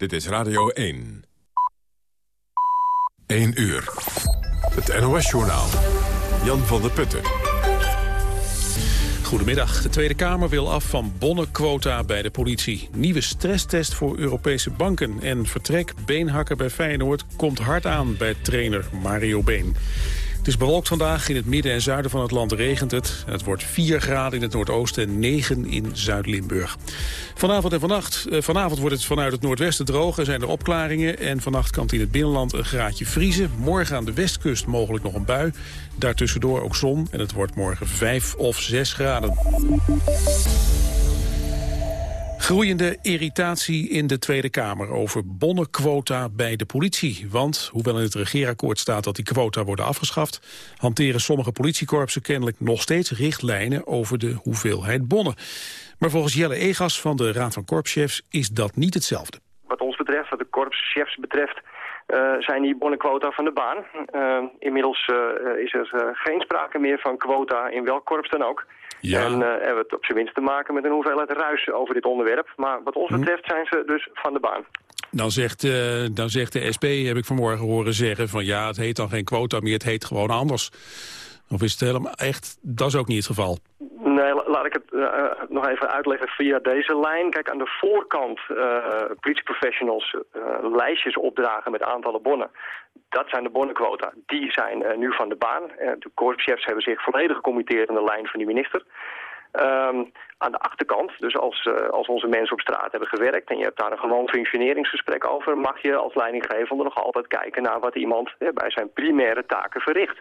Dit is Radio 1. 1 uur. Het NOS-journaal. Jan van der Putten. Goedemiddag. De Tweede Kamer wil af van bonnenquota bij de politie. Nieuwe stresstest voor Europese banken. En vertrek beenhakker bij Feyenoord komt hard aan bij trainer Mario Been. Het is bewolkt vandaag. In het midden en zuiden van het land regent het. Het wordt 4 graden in het noordoosten en 9 in Zuid-Limburg. Vanavond en vannacht. Eh, vanavond wordt het vanuit het noordwesten droog. Er zijn er opklaringen. En vannacht kan het in het binnenland een graadje vriezen. Morgen aan de westkust mogelijk nog een bui. Daartussendoor ook zon. En het wordt morgen 5 of 6 graden. Groeiende irritatie in de Tweede Kamer over bonnenquota bij de politie. Want, hoewel in het regeerakkoord staat dat die quota worden afgeschaft... hanteren sommige politiekorpsen kennelijk nog steeds richtlijnen over de hoeveelheid bonnen. Maar volgens Jelle Egas van de Raad van Korpschefs is dat niet hetzelfde. Wat ons betreft, wat de korpschefs betreft... Uh, zijn die bonnenquota van de baan. Uh, inmiddels uh, is er geen sprake meer van quota in welk korps dan ook. Ja. En uh, hebben we het op zijn minst te maken met een hoeveelheid ruis over dit onderwerp. Maar wat ons hm. betreft zijn ze dus van de baan. Dan zegt, uh, dan zegt de SP, heb ik vanmorgen horen zeggen... van ja, het heet dan geen quota meer, het heet gewoon anders. Of is het helemaal echt, dat is ook niet het geval? Ik het uh, nog even uitleggen via deze lijn. Kijk, aan de voorkant uh, politieprofessionals lijstjes opdragen met aantallen bonnen. Dat zijn de bonnenquota. Die zijn nu van de baan. de korpschefs hebben zich volledig gecommitteerd aan de lijn van de minister. Um, aan de achterkant, dus als, als onze mensen op straat hebben gewerkt... en je hebt daar een gewoon functioneringsgesprek over... mag je als leidinggevende nog altijd kijken naar wat iemand bij zijn primaire taken verricht.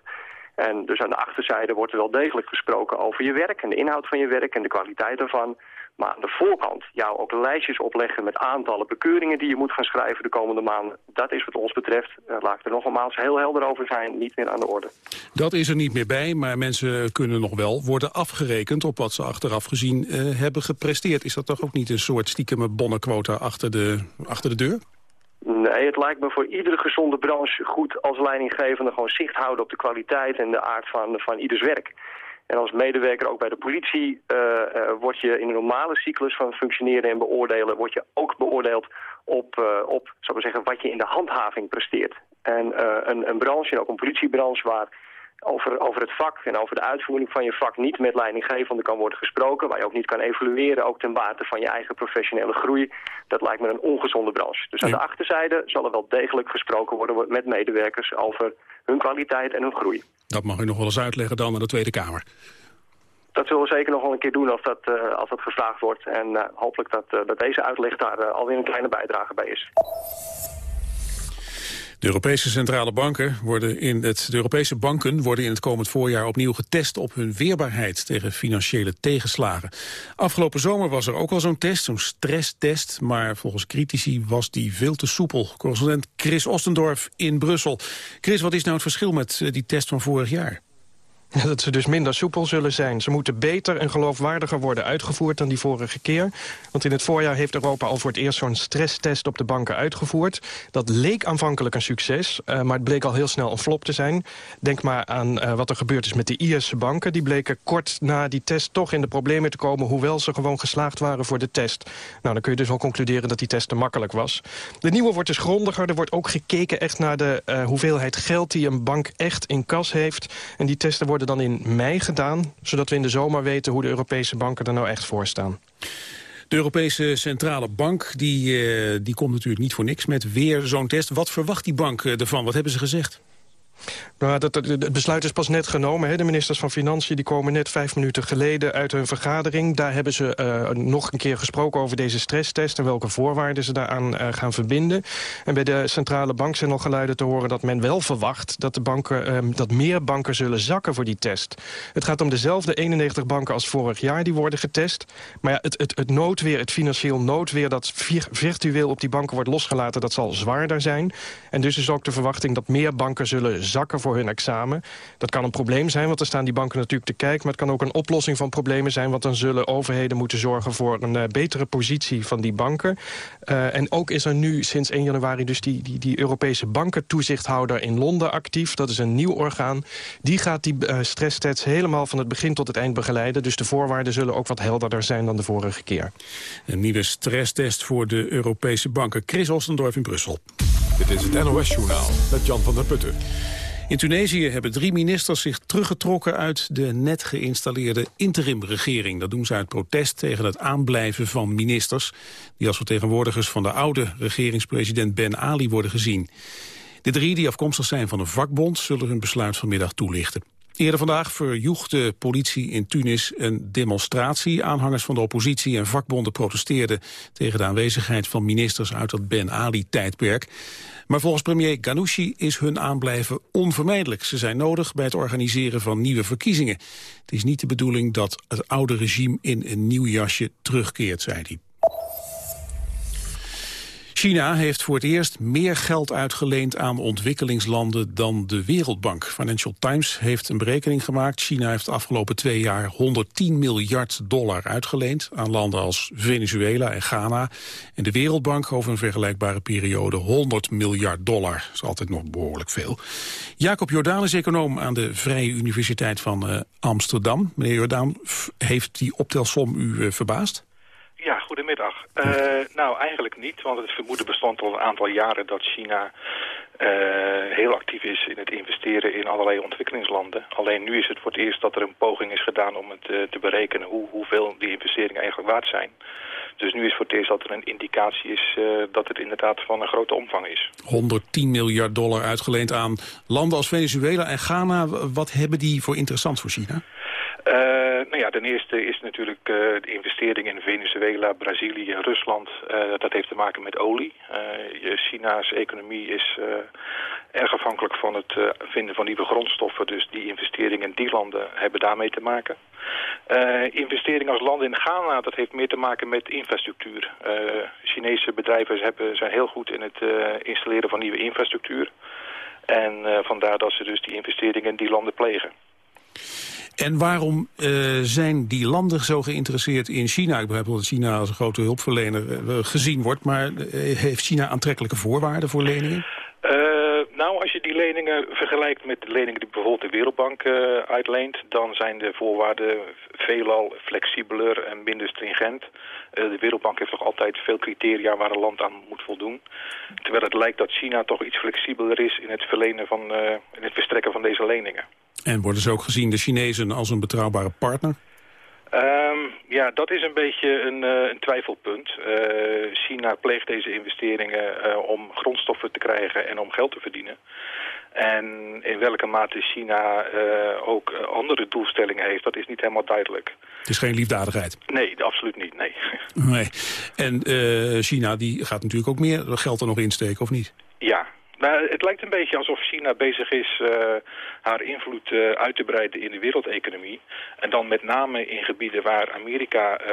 En dus aan de achterzijde wordt er wel degelijk gesproken over je werk en de inhoud van je werk en de kwaliteit daarvan. Maar aan de voorkant jou ook lijstjes opleggen met aantallen bekeuringen die je moet gaan schrijven de komende maanden. Dat is wat ons betreft, uh, laat ik er nogmaals heel helder over zijn, niet meer aan de orde. Dat is er niet meer bij, maar mensen kunnen nog wel worden afgerekend op wat ze achteraf gezien uh, hebben gepresteerd. Is dat toch ook niet een soort stiekeme bonnenquota achter de, achter de deur? Nee, het lijkt me voor iedere gezonde branche goed als leidinggevende gewoon zicht houden op de kwaliteit en de aard van, van ieders werk. En als medewerker ook bij de politie uh, word je in een normale cyclus van functioneren en beoordelen, word je ook beoordeeld op, uh, op zou zeggen, wat je in de handhaving presteert. En een, een branche, en ook een politiebranche waar over, over het vak en over de uitvoering van je vak niet met leidinggevende kan worden gesproken. Waar je ook niet kan evalueren, ook ten bate van je eigen professionele groei. Dat lijkt me een ongezonde branche. Dus aan de achterzijde zal er wel degelijk gesproken worden met medewerkers over hun kwaliteit en hun groei. Dat mag u nog wel eens uitleggen dan aan de Tweede Kamer. Dat zullen we zeker nog wel een keer doen als dat, uh, als dat gevraagd wordt. En uh, hopelijk dat, uh, dat deze uitleg daar alweer een kleine bijdrage bij is. De Europese centrale banken worden in het, Europese banken worden in het komend voorjaar opnieuw getest op hun weerbaarheid tegen financiële tegenslagen. Afgelopen zomer was er ook al zo'n test, zo'n stresstest, maar volgens critici was die veel te soepel. Correspondent Chris Ostendorf in Brussel. Chris, wat is nou het verschil met eh, die test van vorig jaar? dat ze dus minder soepel zullen zijn. Ze moeten beter en geloofwaardiger worden uitgevoerd dan die vorige keer. Want in het voorjaar heeft Europa al voor het eerst zo'n stresstest op de banken uitgevoerd. Dat leek aanvankelijk een succes, uh, maar het bleek al heel snel een flop te zijn. Denk maar aan uh, wat er gebeurd is met de Ierse banken. Die bleken kort na die test toch in de problemen te komen... hoewel ze gewoon geslaagd waren voor de test. Nou, dan kun je dus wel concluderen dat die test te makkelijk was. De nieuwe wordt dus grondiger. Er wordt ook gekeken echt naar de uh, hoeveelheid geld die een bank echt in kas heeft. En die testen worden worden dan in mei gedaan... zodat we in de zomer weten hoe de Europese banken er nou echt voor staan. De Europese Centrale Bank die, uh, die komt natuurlijk niet voor niks met weer zo'n test. Wat verwacht die bank eh, ervan? Wat hebben ze gezegd? Nou, dat, het besluit is pas net genomen. Hè. De ministers van Financiën die komen net vijf minuten geleden uit hun vergadering. Daar hebben ze uh, nog een keer gesproken over deze stresstest... en welke voorwaarden ze daaraan uh, gaan verbinden. En bij de centrale bank zijn al geluiden te horen dat men wel verwacht... dat, de banken, uh, dat meer banken zullen zakken voor die test. Het gaat om dezelfde 91 banken als vorig jaar die worden getest. Maar ja, het, het, het noodweer, het financieel noodweer... dat virtueel op die banken wordt losgelaten, dat zal zwaarder zijn. En dus is ook de verwachting dat meer banken zullen zakken voor hun examen. Dat kan een probleem zijn, want dan staan die banken natuurlijk te kijken... maar het kan ook een oplossing van problemen zijn... want dan zullen overheden moeten zorgen voor een uh, betere positie van die banken. Uh, en ook is er nu sinds 1 januari dus die, die, die Europese bankentoezichthouder in Londen actief. Dat is een nieuw orgaan. Die gaat die uh, stresstests helemaal van het begin tot het eind begeleiden. Dus de voorwaarden zullen ook wat helderder zijn dan de vorige keer. Een nieuwe stresstest voor de Europese banken. Chris Ostendorf in Brussel. Dit is het NOS-journaal met Jan van der Putten. In Tunesië hebben drie ministers zich teruggetrokken uit de net geïnstalleerde interimregering. Dat doen ze uit protest tegen het aanblijven van ministers... die als vertegenwoordigers van de oude regeringspresident Ben Ali worden gezien. De drie, die afkomstig zijn van een vakbond, zullen hun besluit vanmiddag toelichten. Eerder vandaag verjoeg de politie in Tunis een demonstratie. Aanhangers van de oppositie en vakbonden protesteerden tegen de aanwezigheid van ministers uit het Ben Ali-tijdperk. Maar volgens premier Ghanouchi is hun aanblijven onvermijdelijk. Ze zijn nodig bij het organiseren van nieuwe verkiezingen. Het is niet de bedoeling dat het oude regime in een nieuw jasje terugkeert, zei hij. China heeft voor het eerst meer geld uitgeleend aan ontwikkelingslanden dan de Wereldbank. Financial Times heeft een berekening gemaakt. China heeft de afgelopen twee jaar 110 miljard dollar uitgeleend aan landen als Venezuela en Ghana. En de Wereldbank over een vergelijkbare periode 100 miljard dollar. Dat is altijd nog behoorlijk veel. Jacob Jordaan is econoom aan de Vrije Universiteit van uh, Amsterdam. Meneer Jordaan, heeft die optelsom u uh, verbaasd? Goedemiddag. Uh, nou, eigenlijk niet, want het vermoeden bestond al een aantal jaren dat China uh, heel actief is in het investeren in allerlei ontwikkelingslanden. Alleen nu is het voor het eerst dat er een poging is gedaan om het uh, te berekenen hoe, hoeveel die investeringen eigenlijk waard zijn. Dus nu is voor het eerst dat er een indicatie is dat het inderdaad van een grote omvang is. 110 miljard dollar uitgeleend aan landen als Venezuela en Ghana. Wat hebben die voor interessant voor China? Uh, nou ja, ten eerste is natuurlijk uh, de investering in Venezuela, Brazilië en Rusland. Uh, dat heeft te maken met olie. China's economie is erg afhankelijk van het vinden van nieuwe grondstoffen. Dus die investeringen in die landen hebben daarmee te maken. investeringen als landen in Ghana, dat heeft meer te maken met infrastructuur. Chinese bedrijven hebben, zijn heel goed in het installeren van nieuwe infrastructuur. En vandaar dat ze dus die investeringen in die landen plegen. En waarom uh, zijn die landen zo geïnteresseerd in China? Ik begrijp dat China als een grote hulpverlener uh, gezien wordt... maar uh, heeft China aantrekkelijke voorwaarden voor leningen? nou, als je die leningen vergelijkt met de leningen die bijvoorbeeld de Wereldbank uitleent... dan zijn de voorwaarden veelal flexibeler en minder stringent. de Wereldbank heeft toch altijd veel criteria waar een land aan moet voldoen. Terwijl het lijkt dat China toch iets flexibeler is in het, verlenen van, in het verstrekken van deze leningen. En worden ze ook gezien, de Chinezen, als een betrouwbare partner? Um, ja, dat is een beetje een, uh, een twijfelpunt. Uh, China pleegt deze investeringen uh, om grondstoffen te krijgen en om geld te verdienen. En in welke mate China ook andere doelstellingen heeft, dat is niet helemaal duidelijk. Het is geen liefdadigheid? Nee, absoluut niet, nee. nee. En China die gaat natuurlijk ook meer geld er nog insteken, of niet? Ja, nou, het lijkt een beetje alsof China bezig is uh, haar invloed uh, uit te breiden in de wereldeconomie. En dan met name in gebieden waar Amerika uh,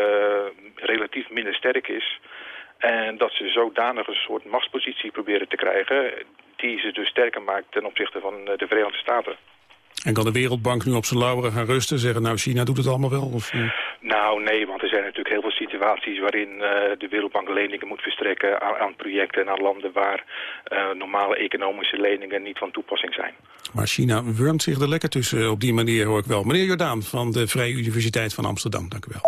relatief minder sterk is. En dat ze zodanig een soort machtspositie proberen te krijgen... die ze dus sterker maakt ten opzichte van de Verenigde Staten. En kan de Wereldbank nu op zijn lauweren gaan rusten? Zeggen, nou, China doet het allemaal wel? Of, uh... Nou, nee, want er zijn natuurlijk heel veel situaties... waarin uh, de Wereldbank leningen moet verstrekken aan, aan projecten en aan landen... waar uh, normale economische leningen niet van toepassing zijn. Maar China wurmt zich er lekker tussen op die manier, hoor ik wel. Meneer Jordaan van de Vrije Universiteit van Amsterdam, dank u wel.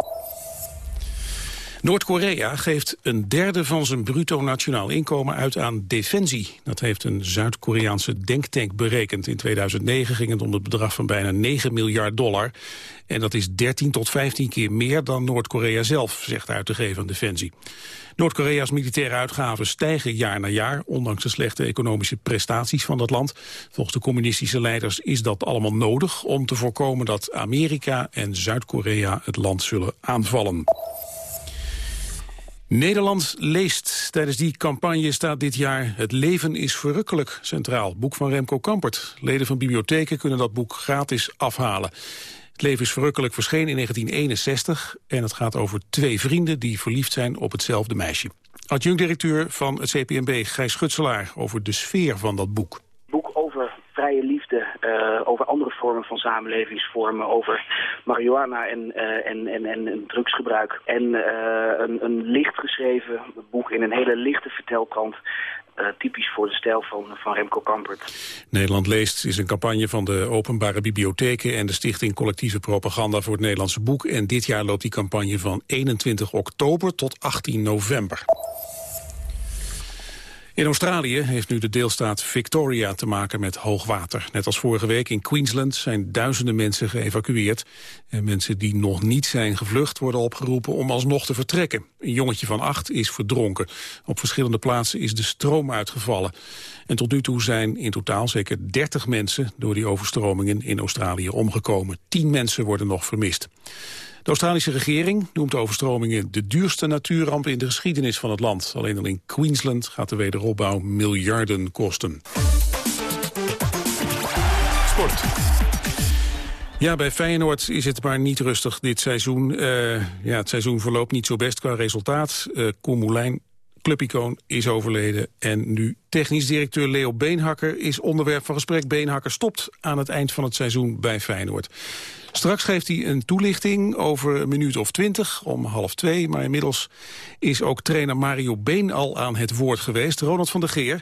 Noord-Korea geeft een derde van zijn bruto nationaal inkomen uit aan defensie. Dat heeft een Zuid-Koreaanse denktank berekend. In 2009 ging het om het bedrag van bijna 9 miljard dollar. En dat is 13 tot 15 keer meer dan Noord-Korea zelf, zegt uit te geven aan defensie. Noord-Korea's militaire uitgaven stijgen jaar na jaar... ondanks de slechte economische prestaties van dat land. Volgens de communistische leiders is dat allemaal nodig... om te voorkomen dat Amerika en Zuid-Korea het land zullen aanvallen. Nederland leest. Tijdens die campagne staat dit jaar Het leven is verrukkelijk centraal. Boek van Remco Kampert. Leden van bibliotheken kunnen dat boek gratis afhalen. Het leven is verrukkelijk verscheen in 1961 en het gaat over twee vrienden die verliefd zijn op hetzelfde meisje. Adjunct-directeur van het CPNB, Gijs Schutselaar, over de sfeer van dat boek. Boek over vrije liefde liefde, over andere vormen van samenlevingsvormen, over marihuana en, en, en, en, drugsgebruik. En een, een licht geschreven boek in een hele lichte vertelkrant uh, typisch voor de stijl van, van Remco Kampert. Nederland leest is een campagne van de openbare bibliotheken... en de Stichting Collectieve Propaganda voor het Nederlandse Boek. En dit jaar loopt die campagne van 21 oktober tot 18 november. In Australië heeft nu de deelstaat Victoria te maken met hoogwater. Net als vorige week in Queensland zijn duizenden mensen geëvacueerd. En mensen die nog niet zijn gevlucht worden opgeroepen om alsnog te vertrekken. Een jongetje van acht is verdronken. Op verschillende plaatsen is de stroom uitgevallen. En tot nu toe zijn in totaal zeker 30 mensen door die overstromingen in Australië omgekomen. Tien mensen worden nog vermist. De Australische regering noemt de overstromingen de duurste natuurramp in de geschiedenis van het land. Alleen al in Queensland gaat de wederopbouw miljarden kosten. Sport. Ja, bij Feyenoord is het maar niet rustig dit seizoen. Uh, ja, het seizoen verloopt niet zo best qua resultaat. Uh, Koen Moulijn, clubicoon, is overleden. En nu technisch directeur Leo Beenhakker is onderwerp van gesprek. Beenhakker stopt aan het eind van het seizoen bij Feyenoord. Straks geeft hij een toelichting over een minuut of twintig, om half twee. Maar inmiddels is ook trainer Mario Been al aan het woord geweest. Ronald van der Geer,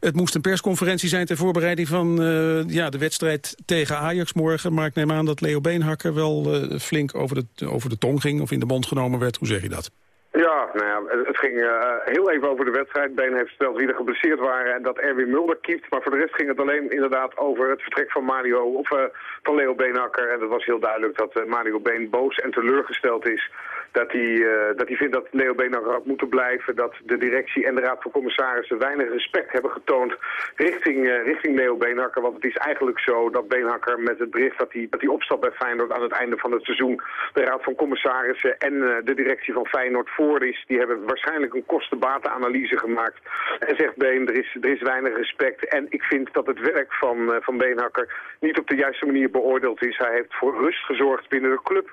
het moest een persconferentie zijn... ter voorbereiding van uh, ja, de wedstrijd tegen Ajax morgen. Maar ik neem aan dat Leo Beenhakker wel uh, flink over de, over de tong ging... of in de mond genomen werd. Hoe zeg je dat? Ja, nou ja, het ging uh, heel even over de wedstrijd. Been heeft verteld wie er geblesseerd waren en dat Erwin Mulder kiept. Maar voor de rest ging het alleen inderdaad over het vertrek van Mario of uh, van Leo Beenhakker. En het was heel duidelijk dat uh, Mario Been boos en teleurgesteld is dat hij, uh, dat hij vindt dat Leo Beenhakker had moeten blijven. Dat de directie en de Raad van Commissarissen weinig respect hebben getoond richting, uh, richting Leo Beenhakker. Want het is eigenlijk zo dat Beenhakker met het bericht dat hij, dat hij opstapt bij Feyenoord aan het einde van het seizoen... de Raad van Commissarissen en uh, de directie van Feyenoord voor is. Die hebben waarschijnlijk een kostenbatenanalyse gemaakt. En zegt Been, er is, er is weinig respect. En ik vind dat het werk van, van Beenhakker niet op de juiste manier beoordeeld is. Hij heeft voor rust gezorgd binnen de club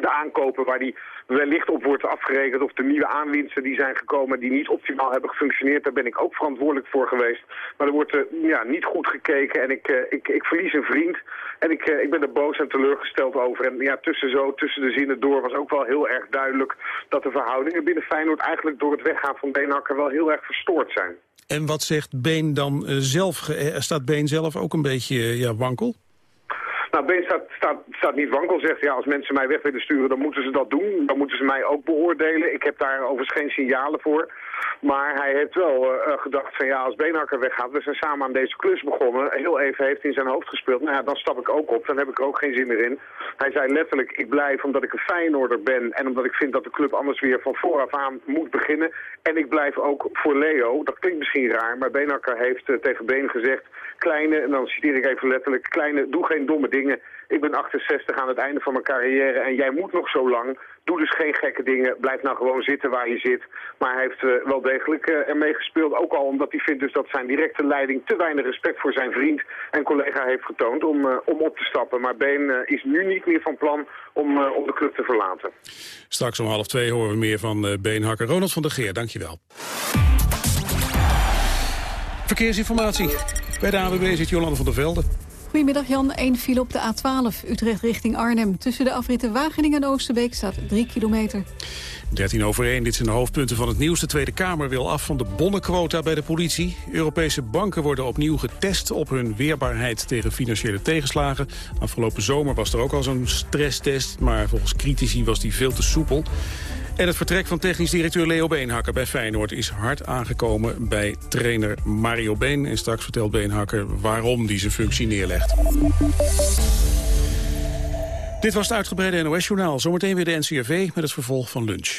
de aankopen waar die wellicht op wordt afgerekend of de nieuwe aanwinsten die zijn gekomen die niet optimaal hebben gefunctioneerd. Daar ben ik ook verantwoordelijk voor geweest. Maar er wordt uh, ja, niet goed gekeken en ik, uh, ik, ik verlies een vriend. En ik, uh, ik ben er boos en teleurgesteld over. En ja, tussen, zo, tussen de zinnen door was ook wel heel erg duidelijk dat de verhoudingen binnen Feyenoord eigenlijk door het weggaan van Beenhakker wel heel erg verstoord zijn. En wat zegt Been dan zelf? Staat Been zelf ook een beetje ja, wankel? Nou, Been staat, staat, staat niet wankel, zegt ja, als mensen mij weg willen sturen, dan moeten ze dat doen. Dan moeten ze mij ook beoordelen. Ik heb daar overigens geen signalen voor. Maar hij heeft wel uh, gedacht van ja, als Beenhakker weggaat, we zijn samen aan deze klus begonnen. Heel even heeft in zijn hoofd gespeeld, nou ja, dan stap ik ook op, dan heb ik er ook geen zin meer in. Hij zei letterlijk, ik blijf omdat ik een Feyenoorder ben en omdat ik vind dat de club anders weer van vooraf aan moet beginnen. En ik blijf ook voor Leo, dat klinkt misschien raar, maar Beenhakker heeft uh, tegen Been gezegd, kleine, en dan citeer ik even letterlijk, kleine, doe geen domme dingen. Ik ben 68 aan het einde van mijn carrière en jij moet nog zo lang. Doe dus geen gekke dingen. Blijf nou gewoon zitten waar je zit. Maar hij heeft uh, wel degelijk uh, ermee gespeeld. Ook al omdat hij vindt dus dat zijn directe leiding te weinig respect voor zijn vriend en collega heeft getoond om, uh, om op te stappen. Maar Been is nu niet meer van plan om, om de club te verlaten. Straks om half twee horen we meer van Beenhakker. Ronald van der Geer, dankjewel. Verkeersinformatie. Bij de AWB zit Jolande van der Velde. Goedemiddag Jan, Eén file op de A12, Utrecht richting Arnhem. Tussen de afritten Wageningen en Oosterbeek staat 3 kilometer. 13 over 1, dit zijn de hoofdpunten van het nieuws. De Tweede Kamer wil af van de bonnenquota bij de politie. Europese banken worden opnieuw getest op hun weerbaarheid tegen financiële tegenslagen. Afgelopen zomer was er ook al zo'n stresstest, maar volgens critici was die veel te soepel. En het vertrek van technisch directeur Leo Beenhakker bij Feyenoord... is hard aangekomen bij trainer Mario Been. En straks vertelt Beenhakker waarom hij zijn functie neerlegt. Dit was het uitgebreide NOS-journaal. Zometeen weer de NCRV met het vervolg van lunch.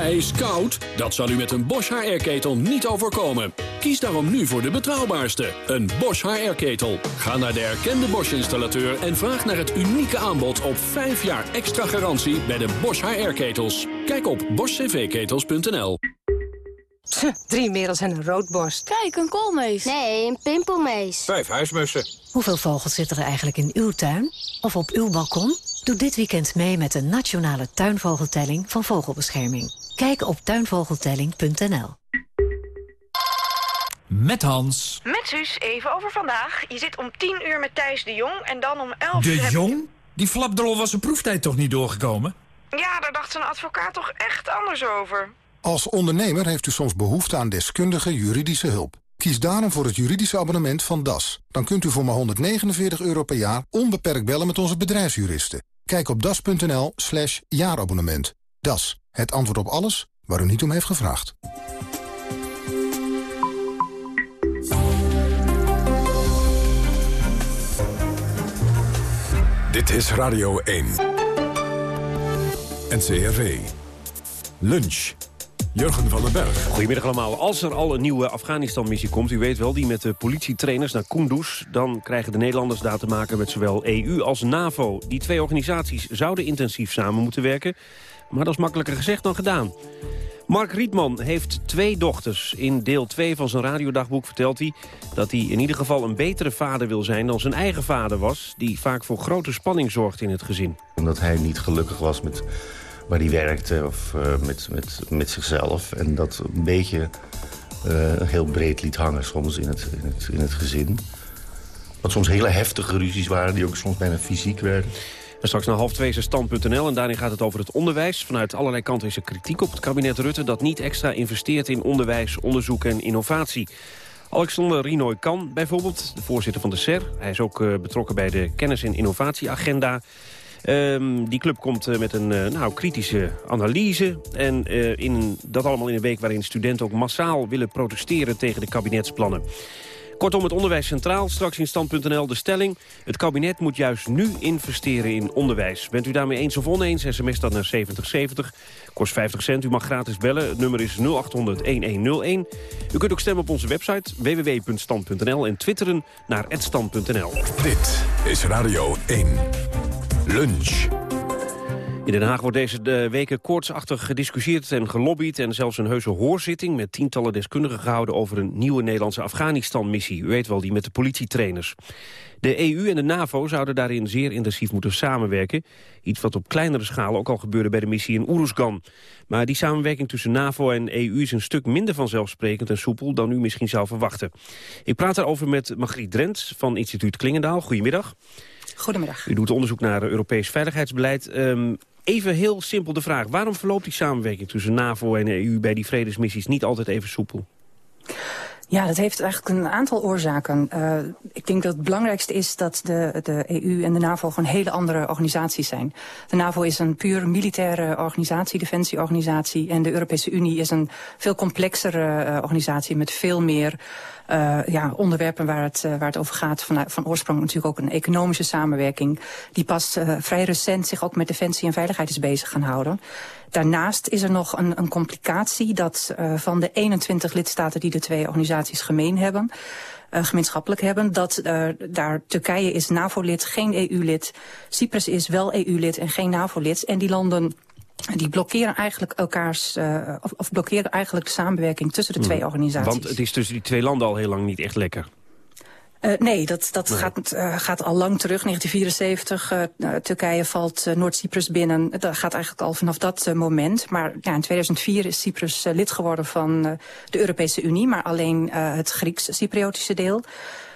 Hij is koud? Dat zal u met een Bosch HR-ketel niet overkomen. Kies daarom nu voor de betrouwbaarste, een Bosch HR-ketel. Ga naar de erkende Bosch-installateur en vraag naar het unieke aanbod op 5 jaar extra garantie bij de Bosch HR-ketels. Kijk op boschcvketels.nl. Drie merels en een roodborst. Kijk, een koolmees. Nee, een pimpelmees. Vijf huismussen. Hoeveel vogels zitten er eigenlijk in uw tuin? Of op uw balkon? Doe dit weekend mee met de nationale tuinvogeltelling van Vogelbescherming. Kijk op tuinvogeltelling.nl. Met Hans. Met Suus, even over vandaag. Je zit om 10 uur met Thijs de Jong en dan om 11 De uur... heb- Jong? Die flapdrol was zijn proeftijd toch niet doorgekomen? Ja, daar dacht zijn advocaat toch echt anders over. Als ondernemer heeft u soms behoefte aan deskundige juridische hulp. Kies daarom voor het juridische abonnement van DAS. Dan kunt u voor maar 149 euro per jaar onbeperkt bellen met onze bedrijfsjuristen. Kijk op das.nl slash jaarabonnement. DAS, het antwoord op alles waar u niet om heeft gevraagd. Dit is Radio 1. NCRV. Lunch. Jurgen van den Berg. Goedemiddag allemaal. Als er al een nieuwe Afghanistan-missie komt, u weet wel, die met de politietrainers naar Kunduz... dan krijgen de Nederlanders daar te maken met zowel EU als NAVO. Die twee organisaties zouden intensief samen moeten werken... maar dat is makkelijker gezegd dan gedaan. Mark Rietman heeft twee dochters. In deel 2 van zijn radiodagboek vertelt hij dat hij in ieder geval een betere vader wil zijn dan zijn eigen vader was... die vaak voor grote spanning zorgt in het gezin. Omdat hij niet gelukkig was met waar hij werkte of eh, met, met, met zichzelf. En dat een beetje eh, heel breed liet hangen soms in het, in, het, in het gezin. Wat soms hele heftige ruzies waren die ook soms bijna fysiek werden. Straks naar half twee is stand.nl en daarin gaat het over het onderwijs. Vanuit allerlei kanten is er kritiek op het kabinet Rutte... dat niet extra investeert in onderwijs, onderzoek en innovatie. Alexander Rinoy Kan bijvoorbeeld, de voorzitter van de SER. Hij is ook eh, betrokken bij de kennis- en innovatieagenda. Ehm, die club komt eh, met een eh, nou, kritische analyse. En in, dat allemaal in een week waarin studenten ook massaal willen protesteren tegen de kabinetsplannen. Kortom, het onderwijs centraal. Straks in stand.nl de stelling. Het kabinet moet juist nu investeren in onderwijs. Bent u daarmee eens of oneens? SMS dat naar 7070. Kost 50 cent. U mag gratis bellen. Het nummer is 0800-1101. U kunt ook stemmen op onze website www.stand.nl en twitteren naar @stand.nl. Dit is Radio 1. Lunch. In Den Haag wordt deze de weken koortsachtig gediscussieerd en gelobbyd... en zelfs een heuse hoorzitting met tientallen deskundigen gehouden... over een nieuwe Nederlandse Afghanistan-missie. U weet wel, die met de politietrainers. De EU en de NAVO zouden daarin zeer intensief moeten samenwerken. Iets wat op kleinere schaal ook al gebeurde bij de missie in Oeruzgan. Maar die samenwerking tussen NAVO en EU is een stuk minder vanzelfsprekend en soepel... dan u misschien zou verwachten. Ik praat daarover met Margriet Drents van instituut Klingendaal. Goedemiddag. Goedemiddag. U doet onderzoek naar Europees veiligheidsbeleid. Um, even heel simpel de vraag. Waarom verloopt die samenwerking tussen NAVO en EU... bij die vredesmissies niet altijd even soepel? Ja, dat heeft eigenlijk een aantal oorzaken. Uh, ik denk dat het belangrijkste is dat de, de EU en de NAVO gewoon hele andere organisaties zijn. De NAVO is een puur militaire organisatie, defensieorganisatie. En de Europese Unie is een veel complexere uh, organisatie met veel meer uh, ja, onderwerpen waar het, waar het over gaat. Van, van oorsprong natuurlijk ook een economische samenwerking. Die pas vrij recent zich ook met defensie en veiligheid is bezig gaan houden. Daarnaast is er nog een, een complicatie dat uh, van de 21 lidstaten die de twee organisaties gemeen hebben, uh, gemeenschappelijk hebben, dat uh, daar Turkije is NAVO-lid, geen EU-lid, Cyprus is wel EU-lid en geen NAVO-lid. En die landen die blokkeren eigenlijk elkaars, of, of blokkeren eigenlijk de samenwerking tussen de twee organisaties. Want het is tussen die twee landen al heel lang niet echt lekker. Uh, nee, dat, dat nee. Gaat, uh, gaat al lang terug. 1974, uh, Turkije valt Noord-Cyprus binnen. Dat gaat eigenlijk al vanaf dat moment. Maar ja, in 2004 is Cyprus lid geworden van de Europese Unie. Maar alleen het Grieks-Cypriotische deel.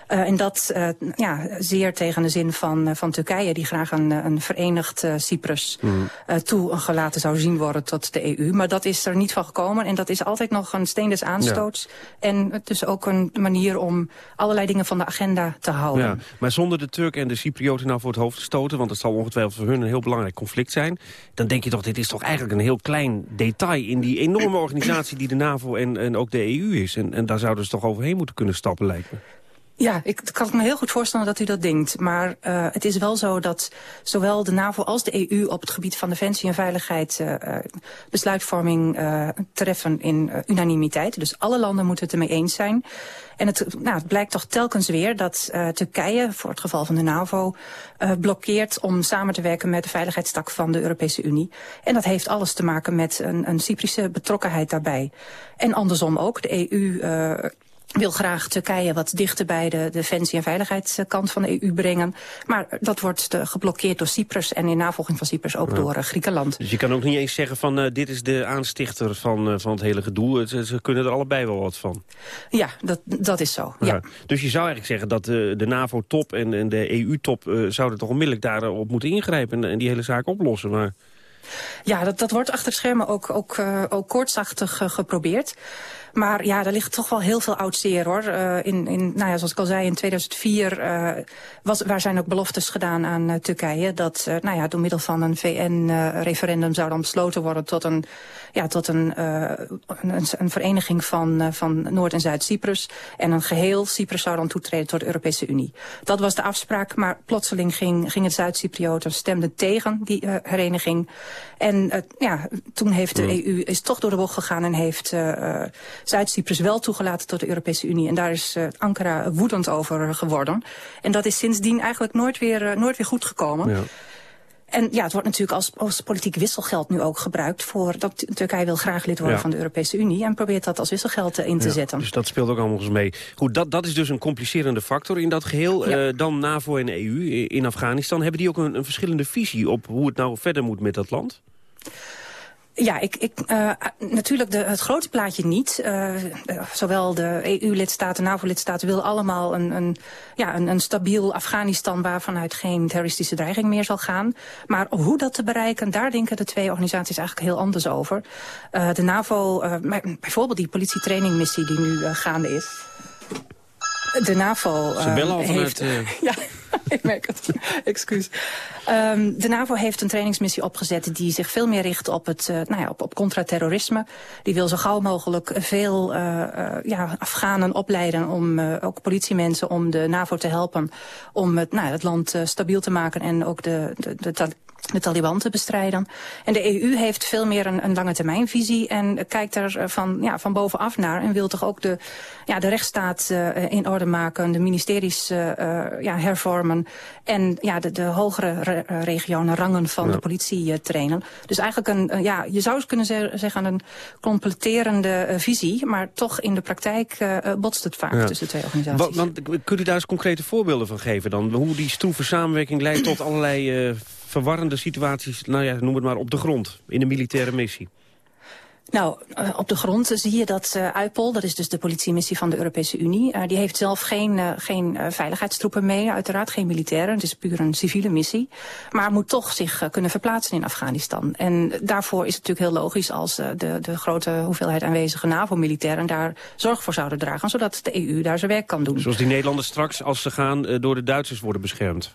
Uh, en dat uh, ja, zeer tegen de zin van, uh, van Turkije... die graag een, een verenigd Cyprus mm. toe gelaten zou zien worden tot de EU. Maar dat is er niet van gekomen. En dat is altijd nog een steen des aanstoots. Ja. En dus ook een manier om allerlei dingen van de agenda te houden. Ja, maar zonder de Turken en de Cyprioten nou voor het hoofd te stoten... want het zal ongetwijfeld voor hun een heel belangrijk conflict zijn... dan denk je toch, dit is toch eigenlijk een heel klein detail... in die enorme organisatie die de NAVO en, en ook de EU is. En, en daar zouden ze toch overheen moeten kunnen stappen, lijkt me. Ja, ik kan me heel goed voorstellen dat u dat denkt. Maar uh, het is wel zo dat zowel de NAVO als de EU op het gebied van defensie en veiligheid uh, besluitvorming uh, treffen in unanimiteit. Dus alle landen moeten het ermee eens zijn. En het, nou, het blijkt toch telkens weer dat Turkije, voor het geval van de NAVO, blokkeert om samen te werken met de veiligheidstak van de Europese Unie. En dat heeft alles te maken met een, een Cyprische betrokkenheid daarbij. En andersom ook. De EU wil graag Turkije wat dichter bij de defensie- en veiligheidskant van de EU brengen. Maar dat wordt geblokkeerd door Cyprus en in navolging van Cyprus ook door uh, Griekenland. Dus je kan ook niet eens zeggen van uh, dit is de aanstichter van, uh, van het hele gedoe. Ze, ze, kunnen er allebei wel wat van. Ja, dat, dat is zo. Ja. Dus je zou eigenlijk zeggen dat de NAVO-top en, en, de EU-top zouden toch onmiddellijk daarop moeten ingrijpen en, en die hele zaak oplossen. Maar... Ja, dat, dat wordt achter schermen ook, ook, ook koortsachtig geprobeerd. Maar ja, er ligt toch wel heel veel oud zeer, hoor. Uh, in, in, nou ja, zoals ik al zei, in 2004 uh, was, waar zijn ook beloftes gedaan aan uh, Turkije... dat nou ja, door middel van een VN-referendum zou dan besloten worden... tot een, ja, tot een, een, een, vereniging van, van Noord- en Zuid-Cyprus. En een geheel Cyprus zou dan toetreden tot de Europese Unie. Dat was de afspraak, maar plotseling ging, ging het Zuid-Cyprioten stemden tegen die hereniging. En ja, toen heeft de EU is toch door de bocht gegaan en heeft Zuid-Cyprus wel toegelaten tot de Europese Unie. En daar is uh, Ankara woedend over geworden. En dat is sindsdien eigenlijk nooit weer, uh, nooit weer goed gekomen. Ja. En ja, het wordt natuurlijk als, als politiek wisselgeld nu ook gebruikt... voor dat Turkije wil graag lid worden ja. van de Europese Unie... en probeert dat als wisselgeld in te ja, zetten. Dus dat speelt ook allemaal eens mee. Goed, dat, dat is dus een complicerende factor in dat geheel. Ja. Uh, dan NAVO en EU in Afghanistan. Hebben die ook een, een verschillende visie op hoe het nou verder moet met dat land? Ja, ik, ik, uh, natuurlijk de, het grote plaatje niet. Uh, zowel de EU-lidstaten, NAVO-lidstaten willen allemaal een, een, ja, een, een stabiel Afghanistan... waarvanuit geen terroristische dreiging meer zal gaan. Maar hoe dat te bereiken, daar denken de twee organisaties eigenlijk heel anders over. De NAVO, bijvoorbeeld die politietrainingmissie die nu gaande is... De NAVO Ze bellen al heeft... Vanuit, ja, ik merk het. Excuus. Um, de NAVO heeft een trainingsmissie opgezet die zich veel meer richt op, het, uh, nou ja, op, op contra-terrorisme. Die wil zo gauw mogelijk veel uh, uh, ja, Afghanen opleiden, om, ook politiemensen, om de NAVO te helpen om het, nou, het land stabiel te maken en ook de, de, de de Taliban te bestrijden. En de EU heeft veel meer een, een lange termijnvisie en kijkt er van, ja, van bovenaf naar en wil toch ook de, ja, de rechtsstaat uh, in orde maken, de ministeries uh, ja, hervormen en ja, de, de hogere re regionen, rangen van ja. de politie uh, trainen. Dus eigenlijk een, ja, je zou eens kunnen ze zeggen een completerende visie, maar toch in de praktijk botst het vaak ja. tussen de twee organisaties. Want, kunt u daar eens concrete voorbeelden van geven dan? Hoe die stroeve samenwerking leidt tot allerlei verwarrende situaties, nou ja, noem het maar, op de grond, in een militaire missie? Nou, uh, op de grond zie je dat uh, UIPOL, dat is dus de politiemissie van de Europese Unie... Uh, die heeft zelf geen, geen veiligheidstroepen mee, uiteraard geen militairen. Het is puur een civiele missie. Maar moet toch zich kunnen verplaatsen in Afghanistan. En daarvoor is het natuurlijk heel logisch als de, de grote hoeveelheid aanwezige NAVO-militairen... daar zorg voor zouden dragen, zodat de EU daar zijn werk kan doen. Zoals die Nederlanders straks, als ze gaan, door de Duitsers worden beschermd.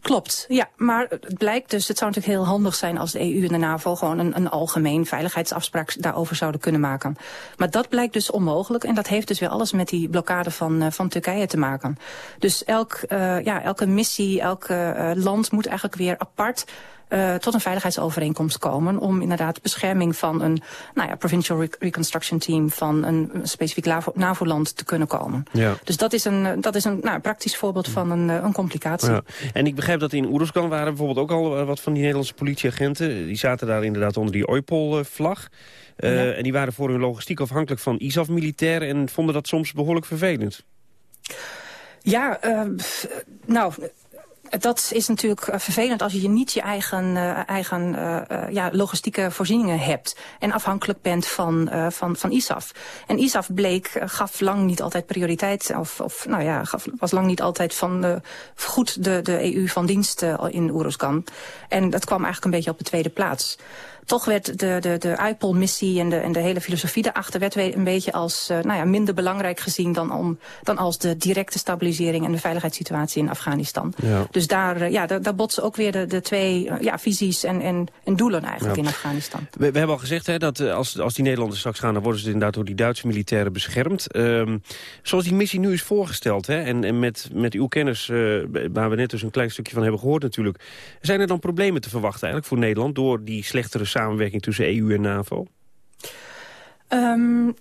Klopt, ja. Maar het blijkt dus, het zou natuurlijk heel handig zijn als de EU en de NAVO gewoon een, een algemeen veiligheidsafspraak daarover zouden kunnen maken. Maar dat blijkt dus onmogelijk en dat heeft dus weer alles met die blokkade van, uh, van Turkije te maken. Dus elk, uh, ja, elke missie, elk uh, land moet eigenlijk weer apart uh, tot een veiligheidsovereenkomst komen... om inderdaad bescherming van een nou ja, Provincial Re Reconstruction Team... van een specifiek NAVO-land te kunnen komen. Ja. Dus dat is een, dat is een nou, praktisch voorbeeld van een, een complicatie. Ja. En ik begrijp dat in Oeruzgan waren bijvoorbeeld ook al wat van die Nederlandse politieagenten. Die zaten daar inderdaad onder die Oipol-vlag. Uh, ja. En die waren voor hun logistiek afhankelijk van ISAF-militairen... en vonden dat soms behoorlijk vervelend. Ja, uh, nou, dat is natuurlijk vervelend als je niet je eigen, uh, eigen uh, ja, logistieke voorzieningen hebt. En afhankelijk bent van, van, van ISAF. En ISAF bleek, gaf lang niet altijd prioriteit. Of, of nou ja, gaf, was lang niet altijd van goed de, de EU van dienst in Oeruzkan. En dat kwam eigenlijk een beetje op de tweede plaats. Toch werd de, de, de IPOL-missie en de, en de hele filosofie daarachter... werd een beetje als uh, nou ja, minder belangrijk gezien dan, om, dan als de directe stabilisering... en de veiligheidssituatie in Afghanistan. Ja. Dus daar, uh, ja, daar, daar, botsen ook weer de, de twee uh, ja, visies en, en, en doelen eigenlijk ja. in Afghanistan. We, we, hebben al gezegd hè, dat als, als die Nederlanders straks gaan... dan worden ze inderdaad door die Duitse militairen beschermd. Um, zoals die missie nu is voorgesteld... Hè, en, en met, met uw kennis, waar we net dus een klein stukje van hebben gehoord natuurlijk... zijn er dan problemen te verwachten eigenlijk voor Nederland... door die slechtere samenwerking tussen EU en NAVO? Um,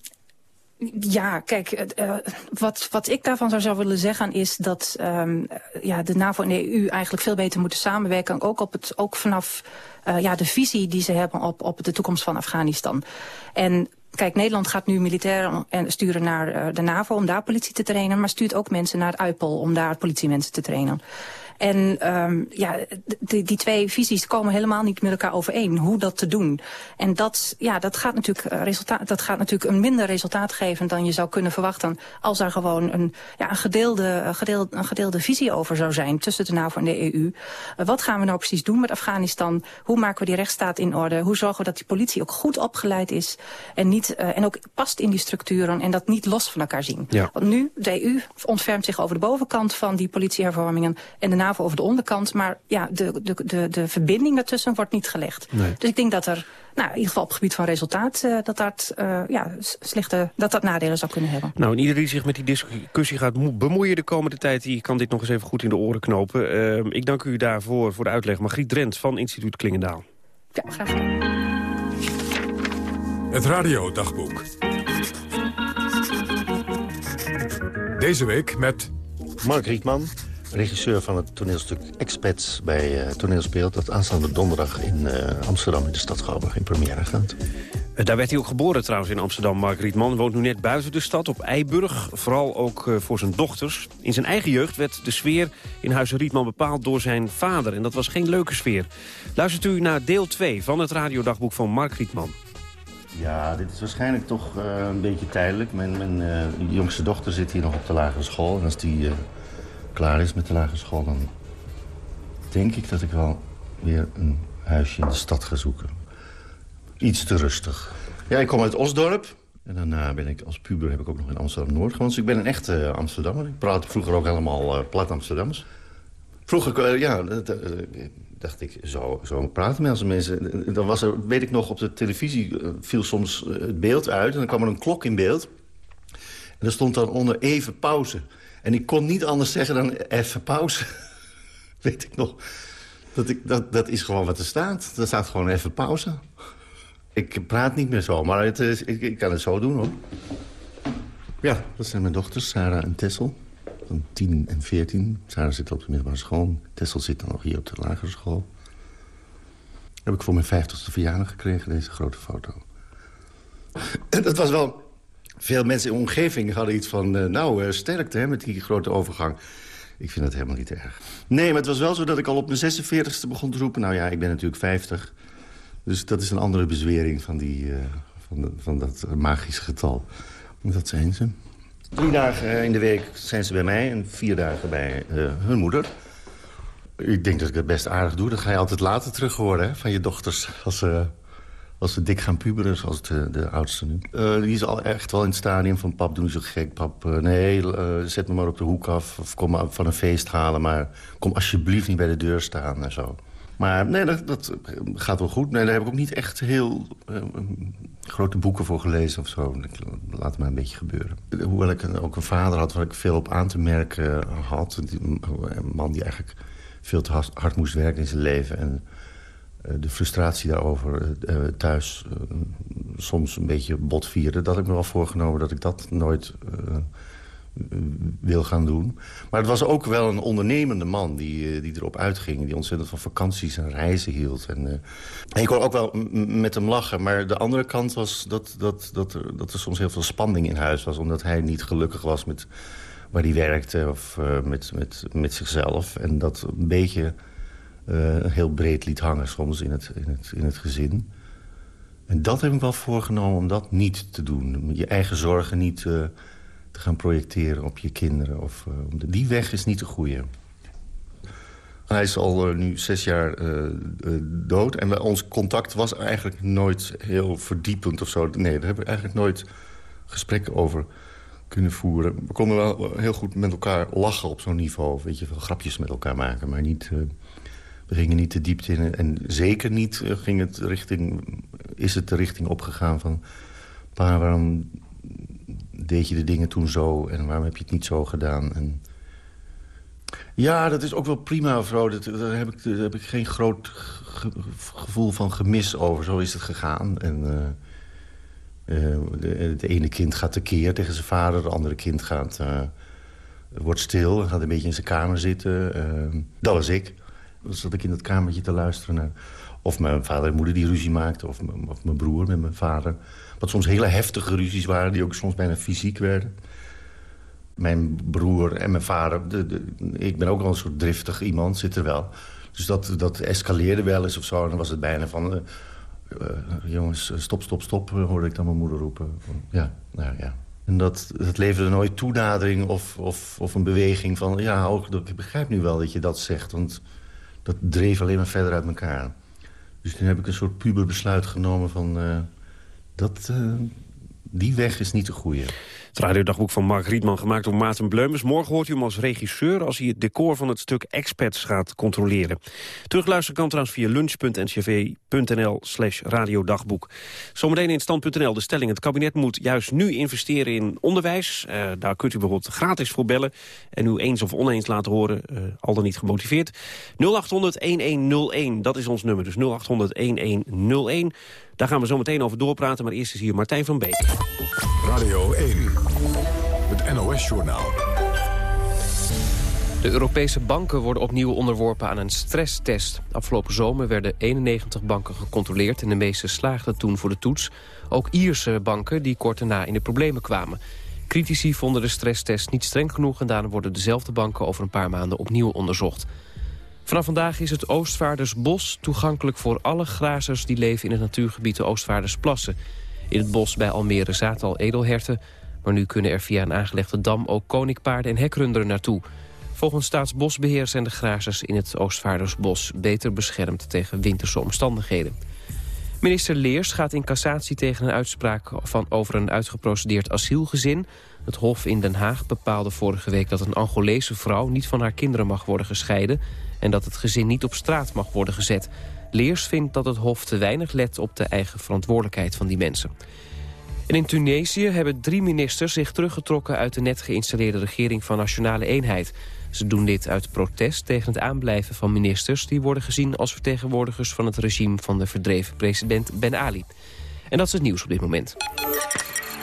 ja, kijk, uh, wat, wat ik daarvan zou, willen zeggen is dat um, ja, de NAVO en de EU eigenlijk veel beter moeten samenwerken. Ook, op het, ook vanaf uh, ja, de visie die ze hebben op, op de toekomst van Afghanistan. En Kijk, Nederland gaat nu militairen sturen naar uh, de NAVO om daar politie te trainen... maar stuurt ook mensen naar het UIPOL om daar politiemensen te trainen. En um, ja, die, die twee visies komen helemaal niet met elkaar overeen. Hoe dat te doen. En dat, ja, dat, gaat natuurlijk resultaat, dat gaat natuurlijk een minder resultaat geven dan je zou kunnen verwachten. Als er gewoon een, ja, een, gedeelde, gedeelde, een gedeelde visie over zou zijn tussen de NAVO en de EU. Uh, wat gaan we nou precies doen met Afghanistan? Hoe maken we die rechtsstaat in orde? Hoe zorgen we dat die politie ook goed opgeleid is? En, niet, uh, en ook past in die structuren en dat niet los van elkaar zien. Ja. Want nu, de EU ontfermt zich over de bovenkant van die politiehervormingen. En de NAVO over de onderkant. Maar ja, de, de, de, de verbinding daartussen wordt niet gelegd. Nee. Dus ik denk dat er, nou, in ieder geval op het gebied van resultaat... Uh, dat, dat, uh, ja, slechte, dat dat nadelen zou kunnen hebben. Nou, en iedereen die zich met die discussie gaat bemoeien de komende tijd... die kan dit nog eens even goed in de oren knopen. Uh, ik dank u daarvoor voor de uitleg. Margriet Drent van Instituut Klingendaal. Ja, graag gedaan. Het radiodagboek. Deze week met... Mark Rietman, regisseur van het toneelstuk Expats bij uh, Toneelspeelt... dat aanstaande donderdag in uh, Amsterdam in de stad Schouwburg in première gaat. Uh, daar werd hij ook geboren trouwens in Amsterdam. Mark Rietman woont nu net buiten de stad op Eiburg. Vooral ook voor zijn dochters. In zijn eigen jeugd werd de sfeer in Huizen Rietman bepaald door zijn vader. En dat was geen leuke sfeer. Luistert u naar deel 2 van het radiodagboek van Mark Rietman. Ja, dit is waarschijnlijk toch een beetje tijdelijk. Mijn, mijn jongste dochter zit hier nog op de lagere school. En als die klaar is met de lagere school... dan denk ik dat ik wel weer een huisje in de stad ga zoeken. Iets te rustig. Ja, ik kom uit Osdorp. En daarna ben ik als puber heb ik ook nog in Amsterdam-Noord gewoond. Dus ik ben een echte uh, Amsterdammer. Ik praatte vroeger ook helemaal uh, plat Amsterdams. Vroeger, uh, ja, dacht ik, zo, zo praten mensen. mensen. Dan was er, weet ik nog, op de televisie viel soms het beeld uit. En dan kwam er een klok in beeld. En er stond dan onder even pauze. En ik kon niet anders zeggen dan even pauze. Weet ik nog. Dat, ik, dat, dat is gewoon wat er staat. Er staat gewoon even pauze. Ik praat niet meer zo, maar ik kan het zo doen, hoor. Ja, dat zijn mijn dochters, Sarah en Tessel. Van 10 en 14. Sarah zit op de middelbare school. Tessel zit dan nog hier op de lagere school. heb ik voor mijn 50ste verjaardag gekregen, deze grote foto. En dat was wel veel mensen in de omgeving hadden iets van... Uh, nou, uh, sterkte hè, met die grote overgang. Ik vind dat helemaal niet erg. Nee, maar het was wel zo dat ik al op mijn 46e begon te roepen... nou ja, ik ben natuurlijk 50. Dus dat is een andere bezwering van, die, uh, van, van dat magische getal. Dat zijn ze. Drie dagen in de week zijn ze bij mij en vier dagen bij hun moeder. Ik denk dat ik het best aardig doe. Dat ga je altijd later terug horen hè, van je dochters... als ze als ze dik gaan puberen, zoals de, de oudste nu. Uh, die is al echt wel in het stadium van... pap, doe niet zo gek, pap. Uh, nee, uh, zet me maar op de hoek af. Of kom maar van een feest halen. Maar kom alsjeblieft niet bij de deur staan en zo. Maar nee, dat, gaat wel goed. Nee, daar heb ik ook niet echt heel grote boeken voor gelezen of zo. Laat maar een beetje gebeuren. Hoewel ik ook een vader had waar ik veel op aan te merken had. Een man die eigenlijk veel te hard moest werken in zijn leven... En, eh, de frustratie daarover uh, thuis uh, soms een beetje botvieren. Dat heb ik me wel voorgenomen dat ik dat nooit wil gaan doen. Maar het was ook wel een ondernemende man die, die erop uitging. Die ontzettend van vakanties en reizen hield. En, en ik kon ook wel met hem lachen. Maar de andere kant was dat, dat, dat, er, dat er soms heel veel spanning in huis was. Omdat hij niet gelukkig was met waar hij werkte of met, met, met zichzelf. En dat een beetje uh, heel breed liet hangen soms in het, in, het, in het gezin. En dat heb ik wel voorgenomen om dat niet te doen. Je eigen zorgen niet uh, te gaan projecteren op je kinderen. Of, uh, die weg is niet de goede. Hij is al nu zes jaar dood. En ons contact was eigenlijk nooit heel verdiepend of zo. Nee, daar hebben we eigenlijk nooit gesprekken over kunnen voeren. We konden wel heel goed met elkaar lachen op zo'n niveau. Weet je, veel grapjes met elkaar maken, maar niet... we gingen niet de diepte in. En zeker niet ging het richting, is het de richting opgegaan van... Pa, waarom deed je de dingen toen zo en waarom heb je het niet zo gedaan? En ja, dat is ook wel prima, vrouw. Dat, daar, heb ik, heb ik geen groot gevoel van gemis over. Zo is het gegaan. En, uh, de, ene kind gaat tekeer tegen zijn vader. Het andere kind gaat, wordt stil en gaat een beetje in zijn kamer zitten. dat was ik. Zat ik in dat kamertje te luisteren naar... of mijn vader en moeder die ruzie maakten... of, of mijn broer met mijn vader. Wat soms hele heftige ruzies waren... die ook soms bijna fysiek werden mijn broer en mijn vader... De, de, ik ben ook wel een soort driftig iemand, zit er wel. Dus dat, dat escaleerde wel eens of zo. En dan was het bijna van... Uh, uh, jongens, stop, stop, stop, hoorde ik dan mijn moeder roepen. Ja, nou ja. En dat, dat leverde nooit toenadering of, of, of een beweging van... ja, ook, ik begrijp nu wel dat je dat zegt. Want dat dreef alleen maar verder uit elkaar. Dus toen heb ik een soort puberbesluit genomen van... Uh, dat, die weg is niet de goede. Het radiodagboek van Mark Rietman gemaakt door Maarten Bleumers. Morgen hoort u hem als regisseur als hij het decor van het stuk Experts gaat controleren. Terugluisteren kan trouwens via lunch.ncv.nl slash radiodagboek. Zometeen in stand.nl de stelling. Het kabinet moet juist nu investeren in onderwijs. Uh, daar kunt u bijvoorbeeld gratis voor bellen. En u eens of oneens laten horen, uh, al dan niet gemotiveerd. 0800-1101, dat is ons nummer. Dus 0800-1101. Daar gaan we zo meteen over doorpraten, maar eerst is hier Martijn van Beek. Radio 1, NOS-journaal. De Europese banken worden opnieuw onderworpen aan een stresstest. Afgelopen zomer werden 91 banken gecontroleerd... en de meeste slaagden toen voor de toets. Ook Ierse banken die kort daarna in de problemen kwamen. Critici vonden de stresstest niet streng genoeg... en daarom worden dezelfde banken over een paar maanden opnieuw onderzocht. Vanaf vandaag is het Oostvaardersbos toegankelijk voor alle grazers... die leven in het natuurgebied de Oostvaardersplassen. In het bos bij Almere zaten al edelherten... maar nu kunnen er via een aangelegde dam ook koninkpaarden en hekrunderen naartoe. Volgens Staatsbosbeheer zijn de grazers in het Oostvaardersbos... beter beschermd tegen winterse omstandigheden. Minister Leers gaat in cassatie tegen een uitspraak van over een uitgeprocedeerd asielgezin. Het Hof in Den Haag bepaalde vorige week dat een Angolese vrouw niet van haar kinderen mag worden gescheiden en dat het gezin niet op straat mag worden gezet. Leers vindt dat het Hof te weinig let op de eigen verantwoordelijkheid van die mensen. En in Tunesië hebben drie ministers zich teruggetrokken uit de net geïnstalleerde regering van Nationale Eenheid. Ze doen dit uit protest tegen het aanblijven van ministers... die worden gezien als vertegenwoordigers van het regime van de verdreven president Ben Ali. En dat is het nieuws op dit moment.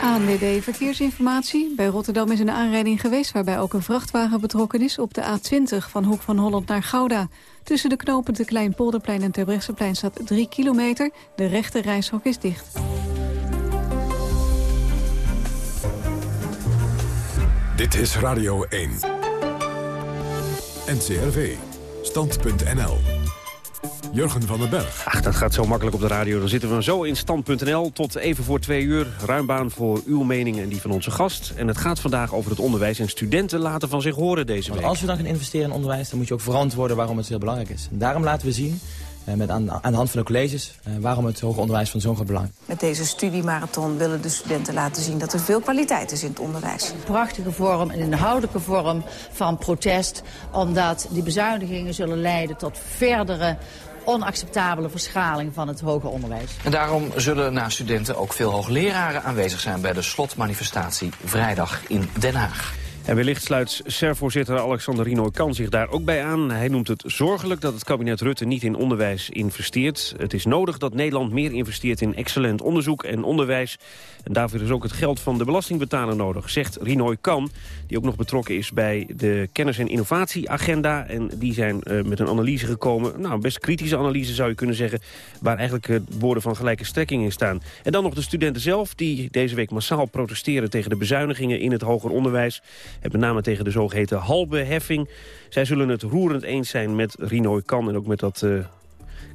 ANWB Verkeersinformatie. Bij Rotterdam is een aanrijding geweest... waarbij ook een vrachtwagen betrokken is op de A20 van Hoek van Holland naar Gouda. Tussen de knopen de Kleinpolderplein en Terbrechtseplein staat 3 kilometer. De rechte reishok is dicht. Dit is Radio 1. NCRV. Stand.nl. Jurgen van den Berg. Ach, dat gaat zo makkelijk op de radio. Dan zitten we zo in stand.nl tot even voor twee uur. Ruim baan voor uw mening en die van onze gast. En het gaat vandaag over het onderwijs. En studenten laten van zich horen deze week. Als we dan gaan investeren in onderwijs, dan moet je ook verantwoorden waarom het heel belangrijk is. En daarom laten we zien met aan, aan, de hand van de colleges, eh, waarom het hoger onderwijs van zo'n groot belang. Met deze studiemarathon willen de studenten laten zien dat er veel kwaliteit is in het onderwijs. Een prachtige vorm, een inhoudelijke vorm van protest, omdat die bezuinigingen zullen leiden tot verdere onacceptabele verschaling van het hoger onderwijs. En daarom zullen na studenten ook veel hoogleraren aanwezig zijn bij de slotmanifestatie vrijdag in Den Haag. En wellicht sluit SER-voorzitter Alexander Rino kan zich daar ook bij aan. Hij noemt het zorgelijk dat het kabinet Rutte niet in onderwijs investeert. Het is nodig dat Nederland meer investeert in excellent onderzoek en onderwijs. En daarvoor is ook het geld van de belastingbetaler nodig, zegt Rinoy Kan... die ook nog betrokken is bij de kennis- en innovatieagenda. En die zijn uh, met een analyse gekomen, nou, best kritische analyse zou je kunnen zeggen... waar eigenlijk uh, woorden van gelijke strekking in staan. En dan nog de studenten zelf, die deze week massaal protesteren... tegen de bezuinigingen in het hoger onderwijs... En met name tegen de zogeheten halve heffing. Zij zullen het roerend eens zijn met Rinoy Kan en ook met dat... Uh,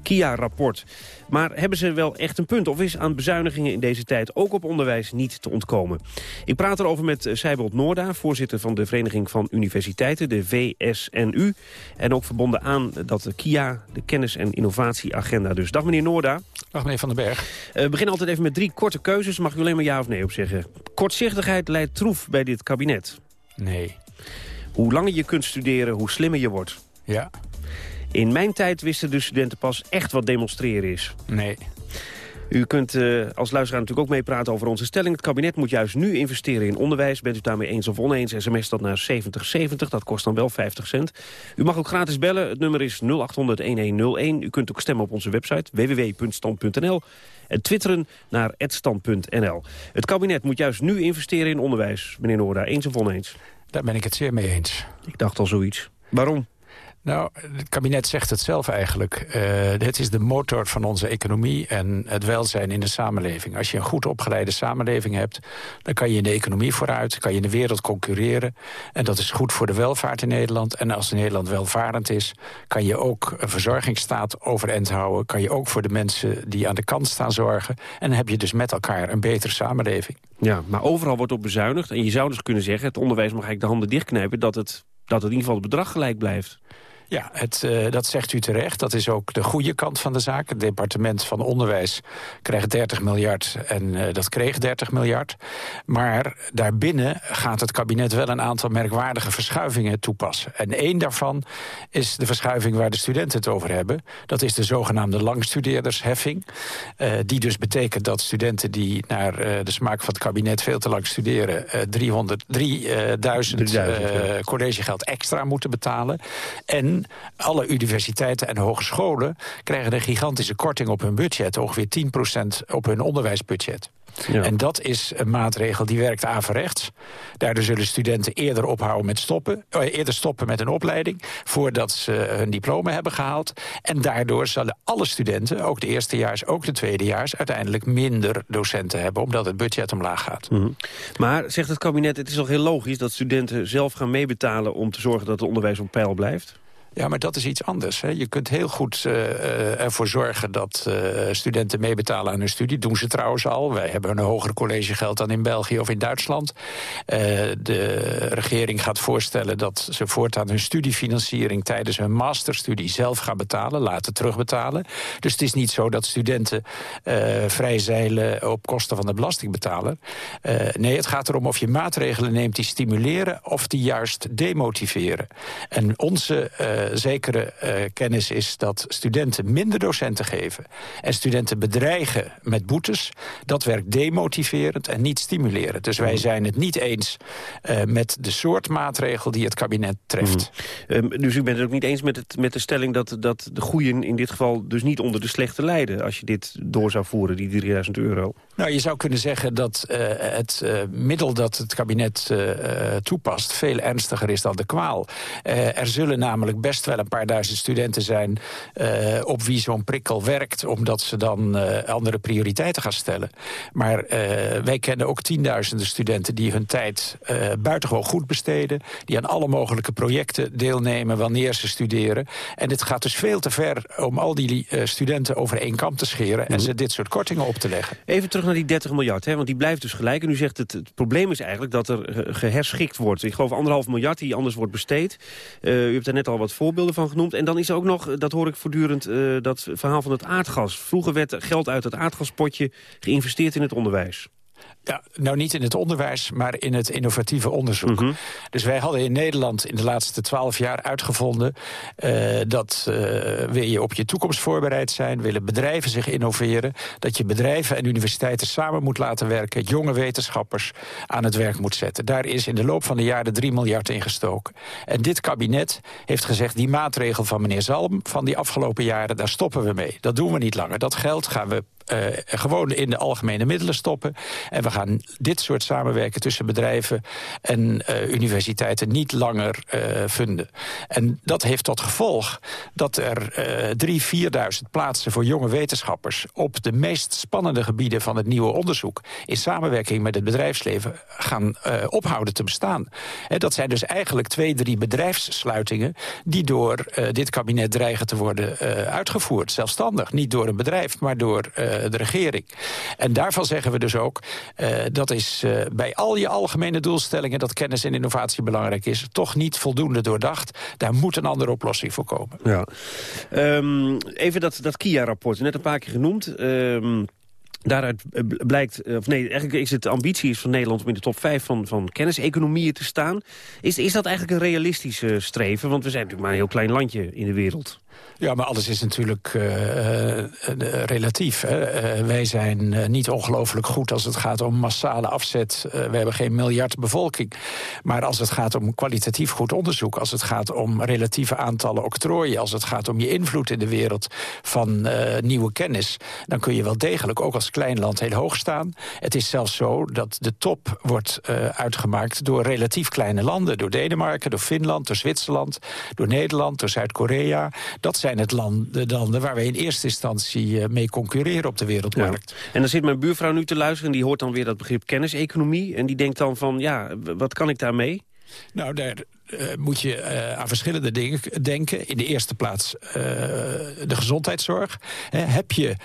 Kia-rapport. Maar hebben ze wel echt een punt? Of is aan bezuinigingen in deze tijd ook op onderwijs niet te ontkomen? Ik praat erover met Seibold Noorda, voorzitter van de Vereniging van Universiteiten, de VSNU. En ook verbonden aan dat Kia, de kennis- en innovatieagenda. Dus dag meneer Noorda. Dag meneer Van den Berg. Uh, we beginnen altijd even met drie korte keuzes. Mag u alleen maar ja of nee op zeggen. Kortzichtigheid leidt troef bij dit kabinet. Nee. Hoe langer je kunt studeren, hoe slimmer je wordt. Ja. In mijn tijd wisten de studenten pas echt wat demonstreren is. Nee. U kunt uh, als luisteraar natuurlijk ook meepraten over onze stelling. Het kabinet moet juist nu investeren in onderwijs. Bent u daarmee eens of oneens? SMS dat naar 7070, dat kost dan wel 50 cent. U mag ook gratis bellen. Het nummer is 0800-1101. U kunt ook stemmen op onze website www.stand.nl. En twitteren naar @stand.nl. Het kabinet moet juist nu investeren in onderwijs. Meneer Noorda, eens of oneens? Daar ben ik het zeer mee eens. Ik dacht al zoiets. Waarom? Nou, het kabinet zegt het zelf eigenlijk. Uh, het is de motor van onze economie en het welzijn in de samenleving. Als je een goed opgeleide samenleving hebt... dan kan je in de economie vooruit, kan je in de wereld concurreren. En dat is goed voor de welvaart in Nederland. En als Nederland welvarend is, kan je ook een verzorgingsstaat overeind houden. Kan je ook voor de mensen die aan de kant staan zorgen. En dan heb je dus met elkaar een betere samenleving. Ja, maar overal wordt op bezuinigd. En je zou dus kunnen zeggen, het onderwijs mag eigenlijk de handen dichtknijpen... dat het, dat in ieder geval het bedrag gelijk blijft. Ja, het, uh, dat zegt u terecht. Dat is ook de goede kant van de zaak. Het departement van Onderwijs krijgt 30 miljard en uh, dat kreeg 30 miljard. Maar daarbinnen gaat het kabinet wel een aantal merkwaardige verschuivingen toepassen. En één daarvan is de verschuiving waar de studenten het over hebben. Dat is de zogenaamde langstudeerdersheffing. Uh, die dus betekent dat studenten die naar de smaak van het kabinet veel te lang studeren... 300, 3000 ja. collegegeld extra moeten betalen. En alle universiteiten en hogescholen krijgen een gigantische korting op hun budget. Ongeveer 10% op hun onderwijsbudget. Ja. En dat is een maatregel die werkt averechts. Daardoor zullen studenten eerder ophouden met stoppen, eerder stoppen met een opleiding voordat ze hun diploma hebben gehaald. En daardoor zullen alle studenten, ook de eerstejaars, ook de tweedejaars, uiteindelijk minder docenten hebben, omdat het budget omlaag gaat. Mm -hmm. Maar zegt het kabinet, het is toch heel logisch dat studenten zelf gaan meebetalen om te zorgen dat het onderwijs op peil blijft? Ja, maar dat is iets anders. Hè. Je kunt heel goed uh, ervoor zorgen dat uh, studenten meebetalen aan hun studie. doen ze trouwens al. Wij hebben een hoger collegegeld dan in België of in Duitsland. de regering gaat voorstellen dat ze voortaan hun studiefinanciering... tijdens hun masterstudie zelf gaan betalen, laten terugbetalen. Dus het is niet zo dat studenten vrijzeilen op kosten van de belastingbetaler. nee, het gaat erom of je maatregelen neemt die stimuleren... of die juist demotiveren. En onze zekere uh, kennis is dat studenten minder docenten geven... en studenten bedreigen met boetes, dat werkt demotiverend en niet stimulerend. Dus wij zijn het niet eens uh, met de soort maatregel die het kabinet treft. Mm. Um, dus u bent het ook niet eens met, het, met de stelling dat, dat de goeien in dit geval dus niet onder de slechte lijden... als je dit door zou voeren, die 3000 euro? Nou, je zou kunnen zeggen dat uh, het middel dat het kabinet toepast... veel ernstiger is dan de kwaal. er zullen namelijk best wel een paar duizend studenten zijn... Uh, op wie zo'n prikkel werkt, omdat ze dan uh, andere prioriteiten gaan stellen. Maar uh, wij kennen ook tienduizenden studenten die hun tijd buitengewoon goed besteden... die aan alle mogelijke projecten deelnemen wanneer ze studeren. En het gaat dus veel te ver om al die studenten over één kam te scheren... en ze dit soort kortingen op te leggen. Even terug naar die 30 miljard, hè, want die blijft dus gelijk. En u zegt het, het probleem is eigenlijk dat er geherschikt wordt. Ik geloof anderhalf miljard die anders wordt besteed. u hebt er net al wat voorbeelden van genoemd. En dan is er ook nog, dat hoor ik voortdurend, uh, dat verhaal van het aardgas. Vroeger werd geld uit het aardgaspotje geïnvesteerd in het onderwijs. Ja, nou niet in het onderwijs, maar in het innovatieve onderzoek. Mm -hmm. Dus wij hadden in Nederland in de laatste twaalf jaar uitgevonden... Uh, dat uh, wil je op je toekomst voorbereid zijn... willen bedrijven zich innoveren... dat je bedrijven en universiteiten samen moet laten werken... jonge wetenschappers aan het werk moet zetten. Daar is in de loop van de jaren 3 miljard in gestoken. En dit kabinet heeft gezegd... die maatregel van meneer Zalm van die afgelopen jaren, daar stoppen we mee. Dat doen we niet langer. Dat geld gaan we uh, gewoon in de algemene middelen stoppen. En we gaan dit soort samenwerken tussen bedrijven en uh, universiteiten niet langer vinden. En dat heeft tot gevolg dat er drie, vierduizend plaatsen voor jonge wetenschappers op de meest spannende gebieden van het nieuwe onderzoek in samenwerking met het bedrijfsleven gaan ophouden te bestaan. En dat zijn dus eigenlijk twee, drie bedrijfssluitingen die door dit kabinet dreigen te worden uitgevoerd. Zelfstandig, niet door een bedrijf, maar door de regering. En daarvan zeggen we dus ook, uh, dat is uh, bij al je algemene doelstellingen... dat kennis en innovatie belangrijk is, toch niet voldoende doordacht. Daar moet een andere oplossing voor komen. Ja. Um, even dat, dat KIA-rapport, net een paar keer genoemd... Um, Daaruit blijkt, of nee, eigenlijk is het de ambitie van Nederland om in de top 5 van, van kenniseconomieën te staan. Is, is dat eigenlijk een realistische streven? Want we zijn natuurlijk maar een heel klein landje in de wereld. Ja, maar alles is natuurlijk uh, uh, relatief. Hè? Uh, wij zijn niet ongelooflijk goed als het gaat om massale afzet. we hebben geen miljard bevolking. Maar als het gaat om kwalitatief goed onderzoek... als het gaat om relatieve aantallen octrooien... als het gaat om je invloed in de wereld van nieuwe kennis... dan kun je wel degelijk ook als klein land heel hoog staan. Het is zelfs zo dat de top wordt uitgemaakt door relatief kleine landen. Door Denemarken, door Finland, door Zwitserland... door Nederland, door Zuid-Korea dat zijn het landen, landen waar we in eerste instantie eh, mee concurreren op de wereldmarkt. En dan zit mijn buurvrouw nu te luisteren... en die hoort dan weer dat begrip kenniseconomie... en die denkt dan van, ja, wat kan ik daarmee? Nou, daar, uh, moet je uh, aan verschillende dingen denken. In de eerste plaats uh, de gezondheidszorg. heb je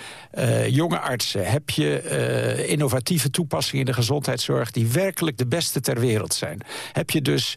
jonge artsen, heb je innovatieve toepassingen in de gezondheidszorg... die werkelijk de beste ter wereld zijn? Heb je dus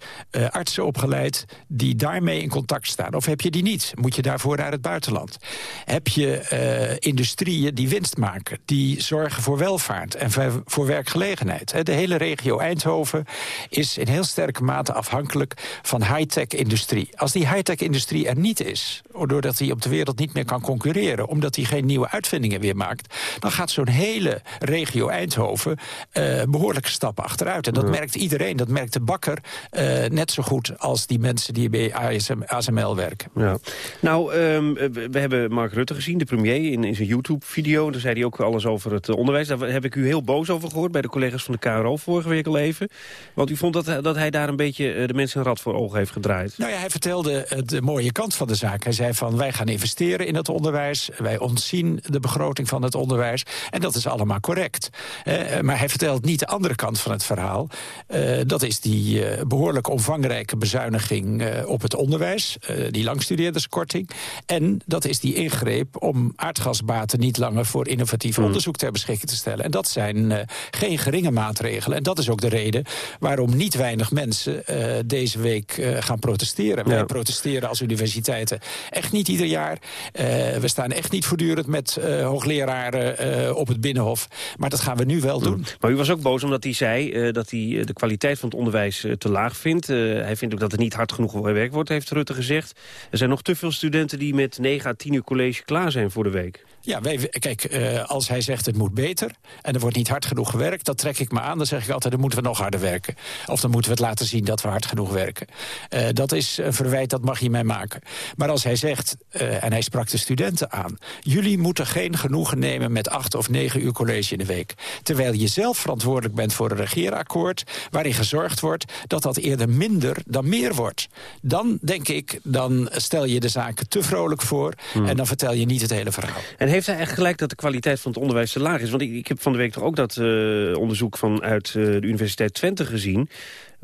artsen opgeleid die daarmee in contact staan? Of heb je die niet? Moet je daarvoor naar het buitenland? Heb je industrieën die winst maken, die zorgen voor welvaart... en voor werkgelegenheid? De hele regio Eindhoven is in heel sterke mate afhankelijk van high-tech-industrie. Als die high-tech-industrie er niet is, doordat hij op de wereld niet meer kan concurreren... omdat hij geen nieuwe uitvindingen weer maakt... dan gaat zo'n hele regio Eindhoven uh, behoorlijke stappen achteruit. En dat merkt iedereen, dat merkt de bakker uh, net zo goed... als die mensen die bij ASM, ASML werken. Ja. Nou, um, we hebben Mark Rutte gezien, de premier, in, in zijn YouTube-video. Daar zei hij ook alles over het onderwijs. Daar heb ik u heel boos over gehoord bij de collega's van de KRO vorige week al even. Want u vond dat, dat hij daar een beetje de mensen een rad voor ogen heeft gedraaid. Nou ja, hij vertelde de mooie kant van de zaak. Hij zei van wij gaan investeren in het onderwijs. Wij ontzien de begroting van het onderwijs. En dat is allemaal correct. Uh, maar hij vertelt niet de andere kant van het verhaal. Uh, dat is die uh, behoorlijk omvangrijke bezuiniging op het onderwijs. die langstudeerderskorting. En dat is die ingreep om aardgasbaten niet langer voor innovatief mm. onderzoek ter beschikking te stellen. En dat zijn geen geringe maatregelen. En dat is ook de reden waarom niet weinig mensen deze week uh, gaan protesteren. Ja. Wij protesteren als universiteiten echt niet ieder jaar. Uh, we staan echt niet voortdurend met uh, hoogleraren op het Binnenhof. Maar dat gaan we nu wel doen. Maar u was ook boos omdat hij zei dat hij de kwaliteit van het onderwijs te laag vindt. hij vindt ook dat er niet hard genoeg gewerkt wordt, heeft Rutte gezegd. Er zijn nog te veel studenten die met 9 à 10 uur college klaar zijn voor de week. Ja, wij, kijk, uh, als hij zegt het moet beter... en er wordt niet hard genoeg gewerkt, dan trek ik me aan. Dan zeg ik altijd, dan moeten we nog harder werken. Of dan moeten we het laten zien dat we hard genoeg werken. Uh, dat is een verwijt, dat mag je mij maken. Maar als hij zegt, uh, en hij sprak de studenten aan... jullie moeten geen genoegen nemen met acht of negen uur college in de week. Terwijl je zelf verantwoordelijk bent voor een regeerakkoord... waarin gezorgd wordt dat dat eerder minder dan meer wordt. Dan, denk ik, dan stel je de zaken te vrolijk voor... Hmm. en dan vertel je niet het hele verhaal. En heeft hij echt gelijk dat de kwaliteit van het onderwijs te laag is? Want ik, ik heb van de week toch ook dat uh, onderzoek vanuit uh, de Universiteit Twente gezien...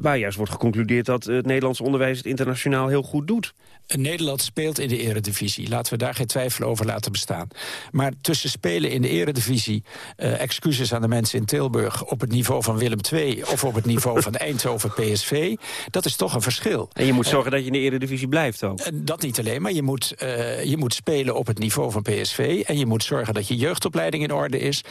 waar juist wordt geconcludeerd dat het Nederlands onderwijs het internationaal heel goed doet. Nederland speelt in de eredivisie. Laten we daar geen twijfel over laten bestaan. Maar tussen spelen in de eredivisie... Uh, excuses aan de mensen in Tilburg... op het niveau van Willem II of op het niveau van Eindhoven PSV... dat is toch een verschil. En je moet zorgen uh, dat je in de eredivisie blijft ook. dat niet alleen, maar je moet, uh, je moet spelen op het niveau van PSV... en je moet zorgen dat je jeugdopleiding in orde is.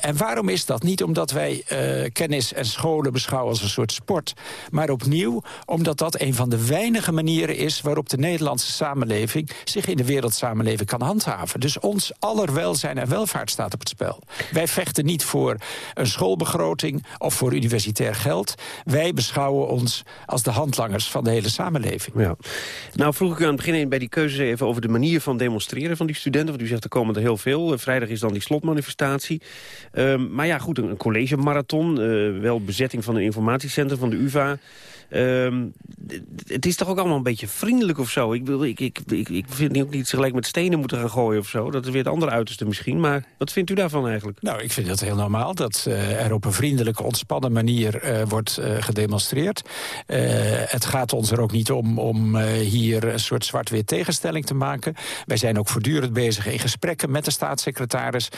en waarom is dat? Niet omdat wij kennis en scholen beschouwen als een soort sport... Maar opnieuw, omdat dat een van de weinige manieren is... waarop de Nederlandse samenleving zich in de wereldsamenleving kan handhaven. Dus ons aller welzijn en welvaart staat op het spel. Wij vechten niet voor een schoolbegroting of voor universitair geld. Wij beschouwen ons als de handlangers van de hele samenleving. Ja. Nou vroeg ik u aan het begin bij die keuze even over de manier van demonstreren van die studenten. Want u zegt er komen er heel veel. Eh, vrijdag is dan die slotmanifestatie. Ehm, maar ja, goed, een, college marathon. Uh, wel bezetting van een informatiecentrum van de Um, het is toch ook allemaal een beetje vriendelijk of zo. Ik, ik, ik, ik, vind ook niet gelijk met stenen moeten gaan gooien of zo. Dat is weer het andere uiterste misschien. Maar wat vindt u daarvan eigenlijk? Nou, ik vind het heel normaal dat uh, er op een vriendelijke, ontspannen manier uh, wordt uh, gedemonstreerd. het gaat ons er ook niet om om hier een soort zwart-wit tegenstelling te maken. Wij zijn ook voortdurend bezig in gesprekken met de staatssecretaris,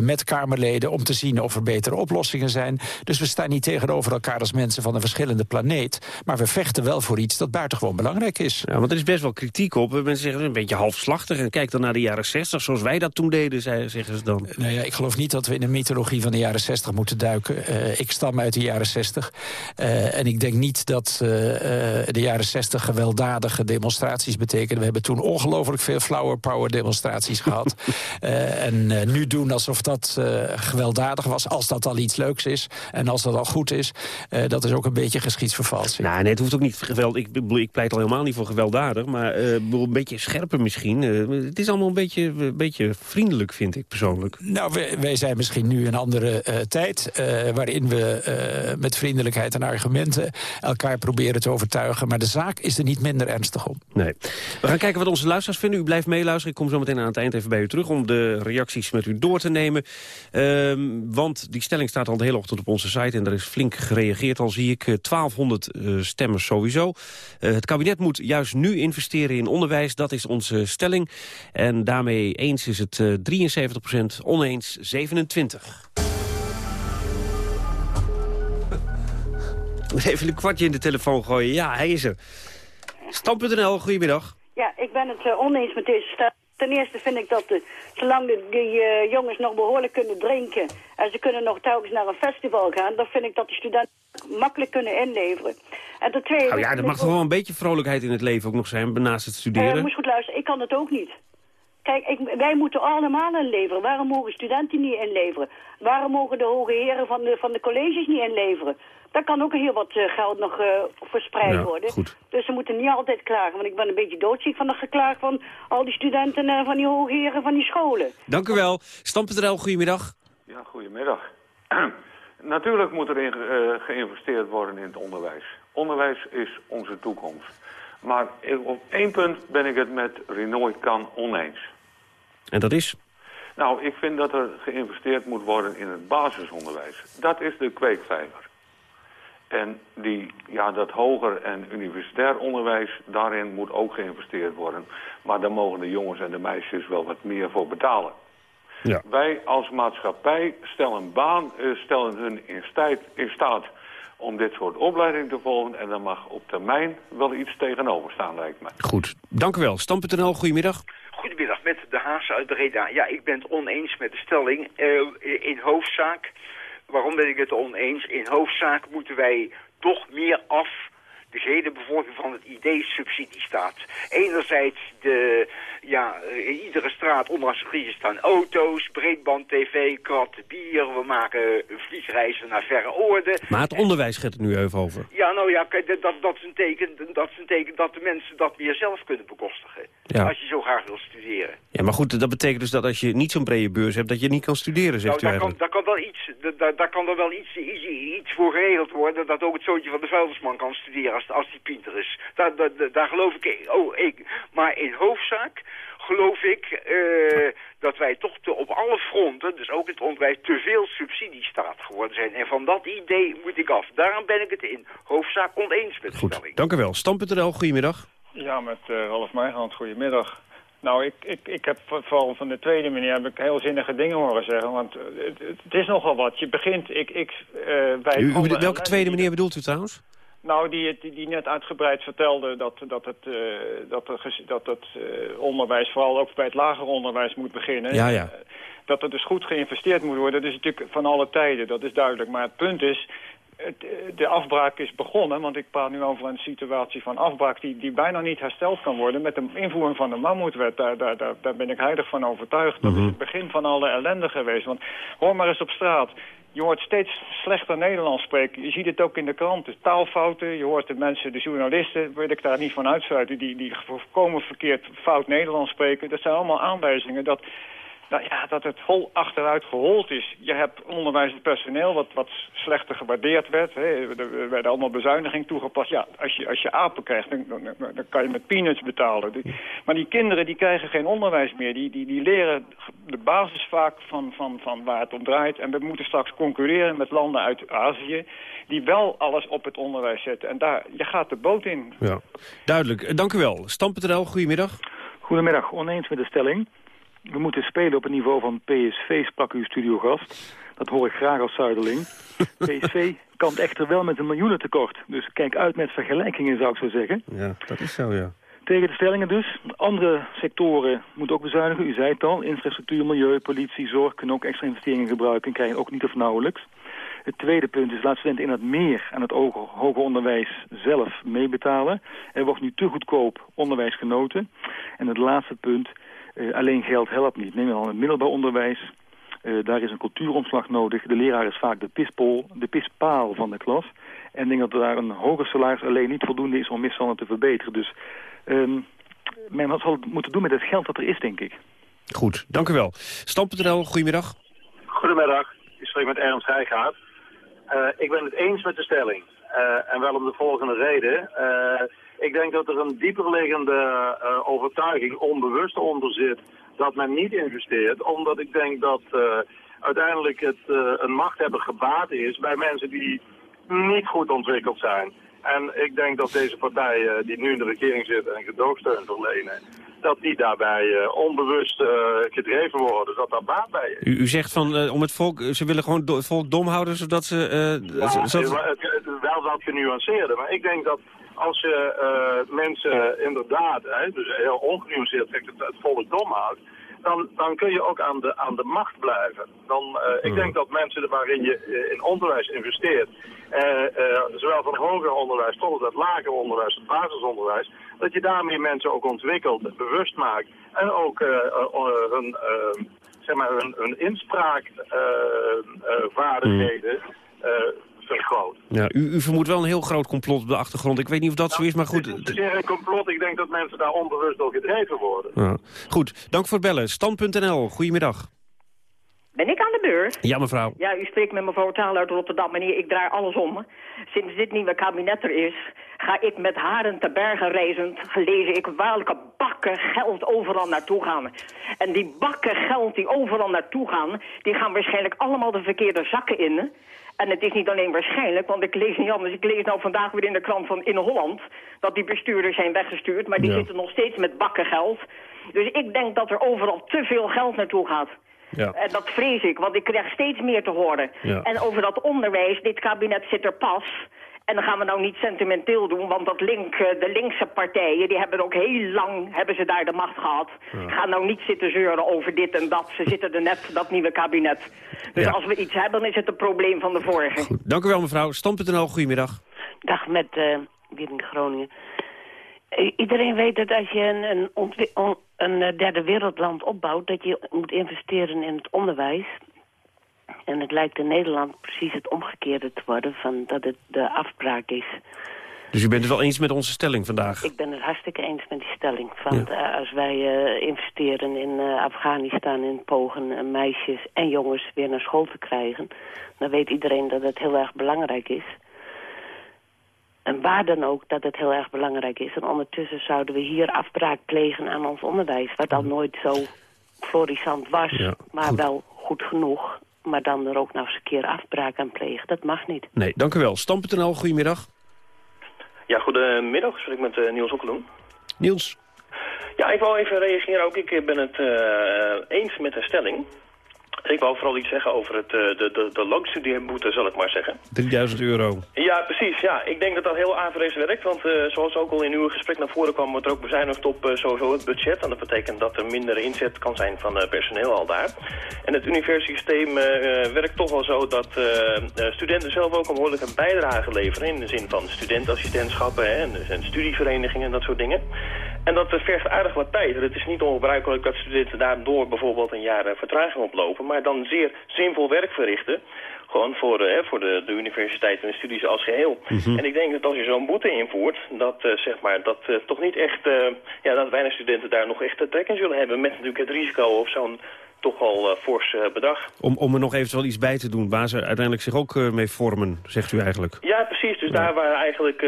met Kamerleden, om te zien of er betere oplossingen zijn. Dus we staan niet tegenover elkaar als mensen van een verschillende planeet. Maar we vechten wel voor iets dat buitengewoon belangrijk is. Ja, want er is best wel kritiek op. Mensen zeggen een beetje halfslachtig. En kijk dan naar de jaren 60, zoals wij dat toen deden, zeggen ze dan. Nou ja, ik geloof niet dat we in de mythologie van de jaren 60 moeten duiken. Uh, ik stam uit de jaren 60. Uh, en ik denk niet dat uh, de jaren 60 gewelddadige demonstraties betekenen. We hebben toen ongelooflijk veel flower power demonstraties gehad. en nu doen alsof dat gewelddadig was, als dat al iets leuks is. En als dat al goed is, dat is ook een beetje geschiedsvervalsing. Nou, nee, het hoeft ook niet geweld. Ik, ik pleit al helemaal niet voor gewelddadig, maar uh, een beetje scherper misschien. Uh, het is allemaal een beetje, een beetje vriendelijk, vind ik persoonlijk. Nou, wij, wij zijn misschien nu een andere uh, tijd... waarin we met vriendelijkheid en argumenten elkaar proberen te overtuigen. Maar de zaak is er niet minder ernstig om. Nee. We gaan kijken wat onze luisteraars vinden. U blijft meeluisteren. Ik kom zo meteen aan het eind even bij u terug... om de reacties met u door te nemen. Ehm, want die stelling staat al de hele ochtend op onze site... en er is flink gereageerd, al zie ik 1200 stemmers sowieso. Uh, het kabinet moet juist nu investeren in onderwijs. Dat is onze stelling. En daarmee eens is het uh, 73% oneens 27. Even een kwartje in de telefoon gooien. Ja, hij is er. Stam.nl, goedemiddag. Ja, ik ben het oneens met deze stelling. Ten eerste vind ik dat de, zolang de, die uh, jongens nog behoorlijk kunnen drinken... en ze kunnen nog telkens naar een festival gaan... dan vind ik dat de studenten makkelijk kunnen inleveren. En ten tweede... Nou ja, er mag toch wel een beetje vrolijkheid in het leven ook nog zijn... naast het studeren? Uh, moet goed luisteren, ik kan het ook niet. Kijk, ik, wij moeten allemaal inleveren. Waarom mogen studenten niet inleveren? Waarom mogen de hoge heren van de, van de colleges niet inleveren? Daar kan ook heel wat uh, geld nog uh, verspreid ja, worden. Goed. Dus ze moeten niet altijd klagen. Want ik ben een beetje doodziek van dat geklaag van al die studenten uh, van die hoge heren van die scholen. Dank u wel. Stam.nl, goedemiddag. Ja, goedemiddag. Natuurlijk moet er in, geïnvesteerd worden in het onderwijs. Onderwijs is onze toekomst. Maar op één punt ben ik het met Renoy Kan oneens. En dat is? Nou, ik vind dat er geïnvesteerd moet worden in het basisonderwijs. Dat is de kweekvijver. En die, ja, dat hoger en universitair onderwijs, daarin moet ook geïnvesteerd worden. Maar daar mogen de jongens en de meisjes wel wat meer voor betalen. Ja. Wij als maatschappij stellen, baan, stellen hun in, staat, in staat om dit soort opleiding te volgen. En dan mag op termijn wel iets tegenover staan, lijkt me. Goed, dank u wel. Stam.nl, goedemiddag. Goedemiddag, met de Haase uit Breda. Ja, ik ben het oneens met de stelling. Uh, in hoofdzaak, waarom ben ik het oneens? In hoofdzaak moeten wij toch meer af dus hele bevolking van het idee subsidiestaat. Enerzijds, de, ja, in iedere straat onder crisis staan auto's, breedband, tv, kratten, bier. We maken vliegreizen naar verre oorden. Maar het onderwijs gaat het nu even over. Ja, nou ja, dat, dat, is een teken, dat is een teken dat de mensen dat meer zelf kunnen bekostigen. Ja. Als je zo graag wil studeren. Ja, maar goed, dat betekent dus dat als je niet zo'n brede beurs hebt, dat je niet kan studeren, zegt nou, u daar kan, daar kan wel iets, daar, daar kan er wel iets, iets, iets voor geregeld worden, dat ook het zoontje van de vuilnisman kan studeren als, als die pinter is. Daar, daar, daar geloof ik, oh, ik. Maar in hoofdzaak geloof ik uh, dat wij toch te, op alle fronten, dus ook in het onderwijs, te veel subsidiestaat geworden zijn. En van dat idee moet ik af. Daarom ben ik het in hoofdzaak oneens met de Goed, stelling. dank u wel. Stam.nl, goedemiddag. Ja, met uh, Ralf Meijhand, goedemiddag. Nou, ik, ik, ik heb vooral van de tweede meneer heb ik heel zinnige dingen horen zeggen. Want het, het is nogal wat. Je begint, ik, ik, uh, wij u, u, welke tweede meneer bedoelt u trouwens? Nou, die, die, die net uitgebreid vertelde dat, dat het, uh, dat, er, dat het uh, onderwijs, vooral ook bij het lager onderwijs, moet beginnen. Ja, ja. dat er dus goed geïnvesteerd moet worden, dat is natuurlijk van alle tijden, dat is duidelijk. Maar het punt is, het, eh, de afbraak is begonnen, want ik praat nu over een situatie van afbraak die, die bijna niet hersteld kan worden met de invoering van de mammoetwet. Daar, daar, daar, daar ben ik heilig van overtuigd. Dat is het begin van alle ellende geweest. Want hoor maar eens op straat. Je hoort steeds slechter Nederlands spreken. Je ziet het ook in de kranten. Taalfouten. Je hoort de mensen, de journalisten, wil ik daar niet van uitsluiten, die, die voorkomen verkeerd fout Nederlands spreken. Dat zijn allemaal aanwijzingen dat nou ja, dat het hol achteruit gehold is. Je hebt onderwijspersoneel wat, wat slechter gewaardeerd werd. Hè. Er werden allemaal bezuinigingen toegepast. Ja, als je, als je apen krijgt, dan, dan, dan kan je met peanuts betalen. Die, maar die kinderen die krijgen geen onderwijs meer. Die, die, die leren de basis vaak van, van, van waar het om draait. En we moeten straks concurreren met landen uit Azië... die wel alles op het onderwijs zetten. En daar, je gaat de boot in. Ja. Duidelijk. Dank u wel. Stam.nl, goedemiddag. Goedemiddag, oneens met de stelling. We moeten spelen op het niveau van PSV, sprak uw studiogast. Dat hoor ik graag als Zuiderling. PSV kan echter wel met een miljoenentekort. Dus kijk uit met vergelijkingen, zou ik zo zeggen. Ja, dat is zo, ja. Tegen de stellingen dus. Andere sectoren moeten ook bezuinigen. U zei het al, infrastructuur, milieu, politie, zorg... kunnen ook extra investeringen gebruiken en krijgen ook niet of nauwelijks. Het tweede punt is, laat studenten inderdaad meer aan het hoger, onderwijs zelf meebetalen. Er wordt nu te goedkoop onderwijs genoten. En het laatste punt, alleen geld helpt niet. Neem dan het middelbaar onderwijs. Uh, daar is een cultuuromslag nodig. De leraar is vaak de pispol, de pispaal van de klas. En ik denk dat daar een hoger salaris alleen niet voldoende is om misstanden te verbeteren. Dus um, men zal het moeten doen met het geld dat er is, denk ik. Goed, dank u wel. Stam.nl, goedemiddag. Goedemiddag, ik spreek met Ernst Heijgaard. Uh, ik ben het eens met de stelling. Uh, en wel om de volgende reden. Uh, ik denk dat er een dieperliggende uh, overtuiging onbewust onder zit dat men niet investeert. Omdat ik denk dat uh, uiteindelijk het uh, een machthebber gebaat is bij mensen die niet goed ontwikkeld zijn. En ik denk dat deze partijen die nu in de regering zitten en gedoogsteun verlenen, dat die daarbij onbewust gedreven worden, dat daar baat bij is. U, u zegt van om het volk, ze willen gewoon het volk dom houden zodat ze... Ja, zodat... Het, het, wel wat genuanceerder, maar ik denk dat als je uh, mensen inderdaad, hè, dus heel ongenuanceerd zegt, het, het volk dom houdt, dan, dan kun je ook aan de, aan de macht blijven. Dan, uh, ik denk dat mensen waarin je in onderwijs investeert, uh, zowel van hoger onderwijs tot het lager onderwijs, het basisonderwijs, dat je daarmee mensen ook ontwikkelt, bewust maakt en ook hun, zeg maar hun, hun inspraakvaardigheden vergroot. Ja, u, u vermoedt wel een heel groot complot op de achtergrond. Ik weet niet of dat zo is, maar goed. Het is een complot. Ik denk dat mensen daar onbewust door gedreven worden. Ja. Goed, dank voor het bellen. Stand.nl, goedemiddag. Ben ik aan de beurt? Ja, mevrouw. Ja, u spreekt met mevrouw Taal uit Rotterdam. Meneer, ik draai alles om. Sinds dit nieuwe kabinet er is, ga ik met haren te bergen reizend... lees ik welke bakken geld overal naartoe gaan. En die bakken geld die overal naartoe gaan... die gaan waarschijnlijk allemaal de verkeerde zakken in... En het is niet alleen waarschijnlijk, want ik lees niet anders. Ik lees nou vandaag weer in de krant van in Holland... dat die bestuurders zijn weggestuurd, maar die ja. zitten nog steeds met bakken geld. Dus ik denk dat er overal te veel geld naartoe gaat. Ja. En dat vrees ik, want ik krijg steeds meer te horen. Ja. En over dat onderwijs, dit kabinet zit er pas... En dan gaan we nou niet sentimenteel doen, want dat link, de linkse partijen... die hebben ook heel lang hebben ze daar de macht gehad. Ja. Gaan nou niet zitten zeuren over dit en dat. Ze zitten er net, dat nieuwe kabinet. Dus Ja. als we iets hebben, dan is het een probleem van de vorige. Goed, dank u wel mevrouw. Stand.nl, goedemiddag. Dag met uh, Wiering Groningen. Uh, iedereen weet dat als je een, een, een derde wereldland opbouwt... dat je moet investeren in het onderwijs. En het lijkt in Nederland precies het omgekeerde te worden... van dat het de afbraak is. Dus u bent het wel eens met onze stelling vandaag? Ik ben het hartstikke eens met die stelling. Want ja. als wij uh, investeren in uh, Afghanistan, in pogen meisjes en jongens weer naar school te krijgen... dan weet iedereen dat het heel erg belangrijk is. En waar dan ook dat het heel erg belangrijk is. En ondertussen zouden we hier afbraak plegen aan ons onderwijs... wat al nooit zo florissant was, Ja, maar wel goed genoeg. Maar dan er ook nog eens een keer afbraak aan plegen. Dat mag niet. Nee, dank u wel. Stam.nl, goedemiddag. Ja, goedemiddag. Ik spreek met uh, Niels Okkeloen. Niels. Ja, ik wil even reageren ook. Ik ben het uh, eens met de stelling. Ik wou vooral iets zeggen over het, uh, de, de, de langstudeerboete, zal ik maar zeggen. 3000 euro. Ja, precies. Ja. Ik denk dat dat heel averechts werkt. Want uh, zoals ook al in uw gesprek naar voren kwam... wordt er ook bezuinigd op uh, sowieso het budget. En dat betekent dat er minder inzet kan zijn van personeel al daar. En het universiteitssysteem werkt toch wel zo dat studenten zelf ook een behoorlijke bijdrage leveren. In de zin van studentassistentschappen hè, en, en studieverenigingen en dat soort dingen. En dat vergt aardig wat tijd. Het is niet ongebruikelijk dat studenten daardoor bijvoorbeeld een jaar vertraging oplopen... maar dan zeer zinvol werk verrichten. Gewoon voor, uh, voor de, de universiteit en de studies als geheel. Mhm. En ik denk dat als je zo'n boete invoert, dat, uh, zeg maar, dat uh, toch niet echt, ja, dat weinig studenten daar nog echt trek in zullen hebben. Met natuurlijk het risico of zo'n toch al fors bedrag. Om, om er nog eventueel iets bij te doen waar ze uiteindelijk zich ook mee vormen, zegt u eigenlijk. Ja, precies. Dus daar waar eigenlijk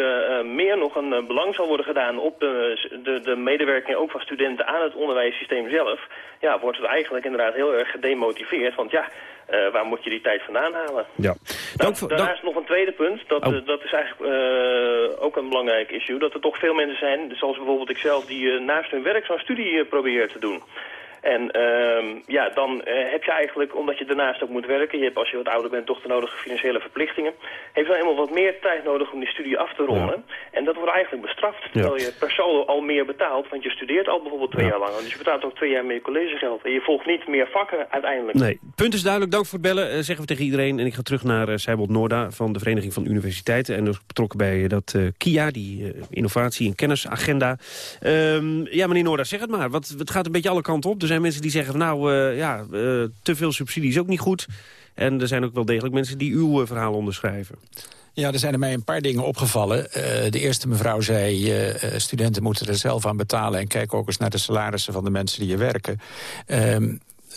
meer nog een belang zal worden gedaan op de, de, de medewerking ook van studenten aan het onderwijssysteem zelf, ja, wordt het eigenlijk inderdaad heel erg gedemotiveerd. Want ja, uh, waar moet je die tijd vandaan halen? Ja. Nou, daarnaast nog een tweede punt. Dat, oh. uh, dat is eigenlijk uh, ook een belangrijk issue. Dat er toch veel mensen zijn, zoals bijvoorbeeld ikzelf... die naast hun werk zo'n studie proberen te doen. En uh, ja, dan uh, heb je eigenlijk, omdat je daarnaast ook moet werken... je hebt als je wat ouder bent toch de nodige financiële verplichtingen... heeft dan helemaal wat meer tijd nodig om die studie af te ronden. Ja. En dat wordt eigenlijk bestraft, terwijl ja. je per solo al meer betaalt. Want je studeert al bijvoorbeeld twee ja. jaar lang. Dus je betaalt ook twee jaar meer collegegeld. En je volgt niet meer vakken uiteindelijk. Nee, punt is duidelijk. Dank voor het bellen, uh, zeggen we tegen iedereen. En ik ga terug naar uh, Seibold Noorda van de Vereniging van Universiteiten. En dus betrokken bij dat KIA, die innovatie- en kennisagenda. Ehm, ja, meneer Noorda, zeg het maar. Wat, het gaat een beetje alle kanten op. Er zijn mensen die zeggen nou, uh, ja, uh, te veel subsidie is ook niet goed. En er zijn ook wel degelijk mensen die uw uh, verhaal onderschrijven. Ja, er zijn er mij een paar dingen opgevallen. De eerste mevrouw zei, uh, studenten moeten er zelf aan betalen... en kijk ook eens naar de salarissen van de mensen die hier werken. Uh,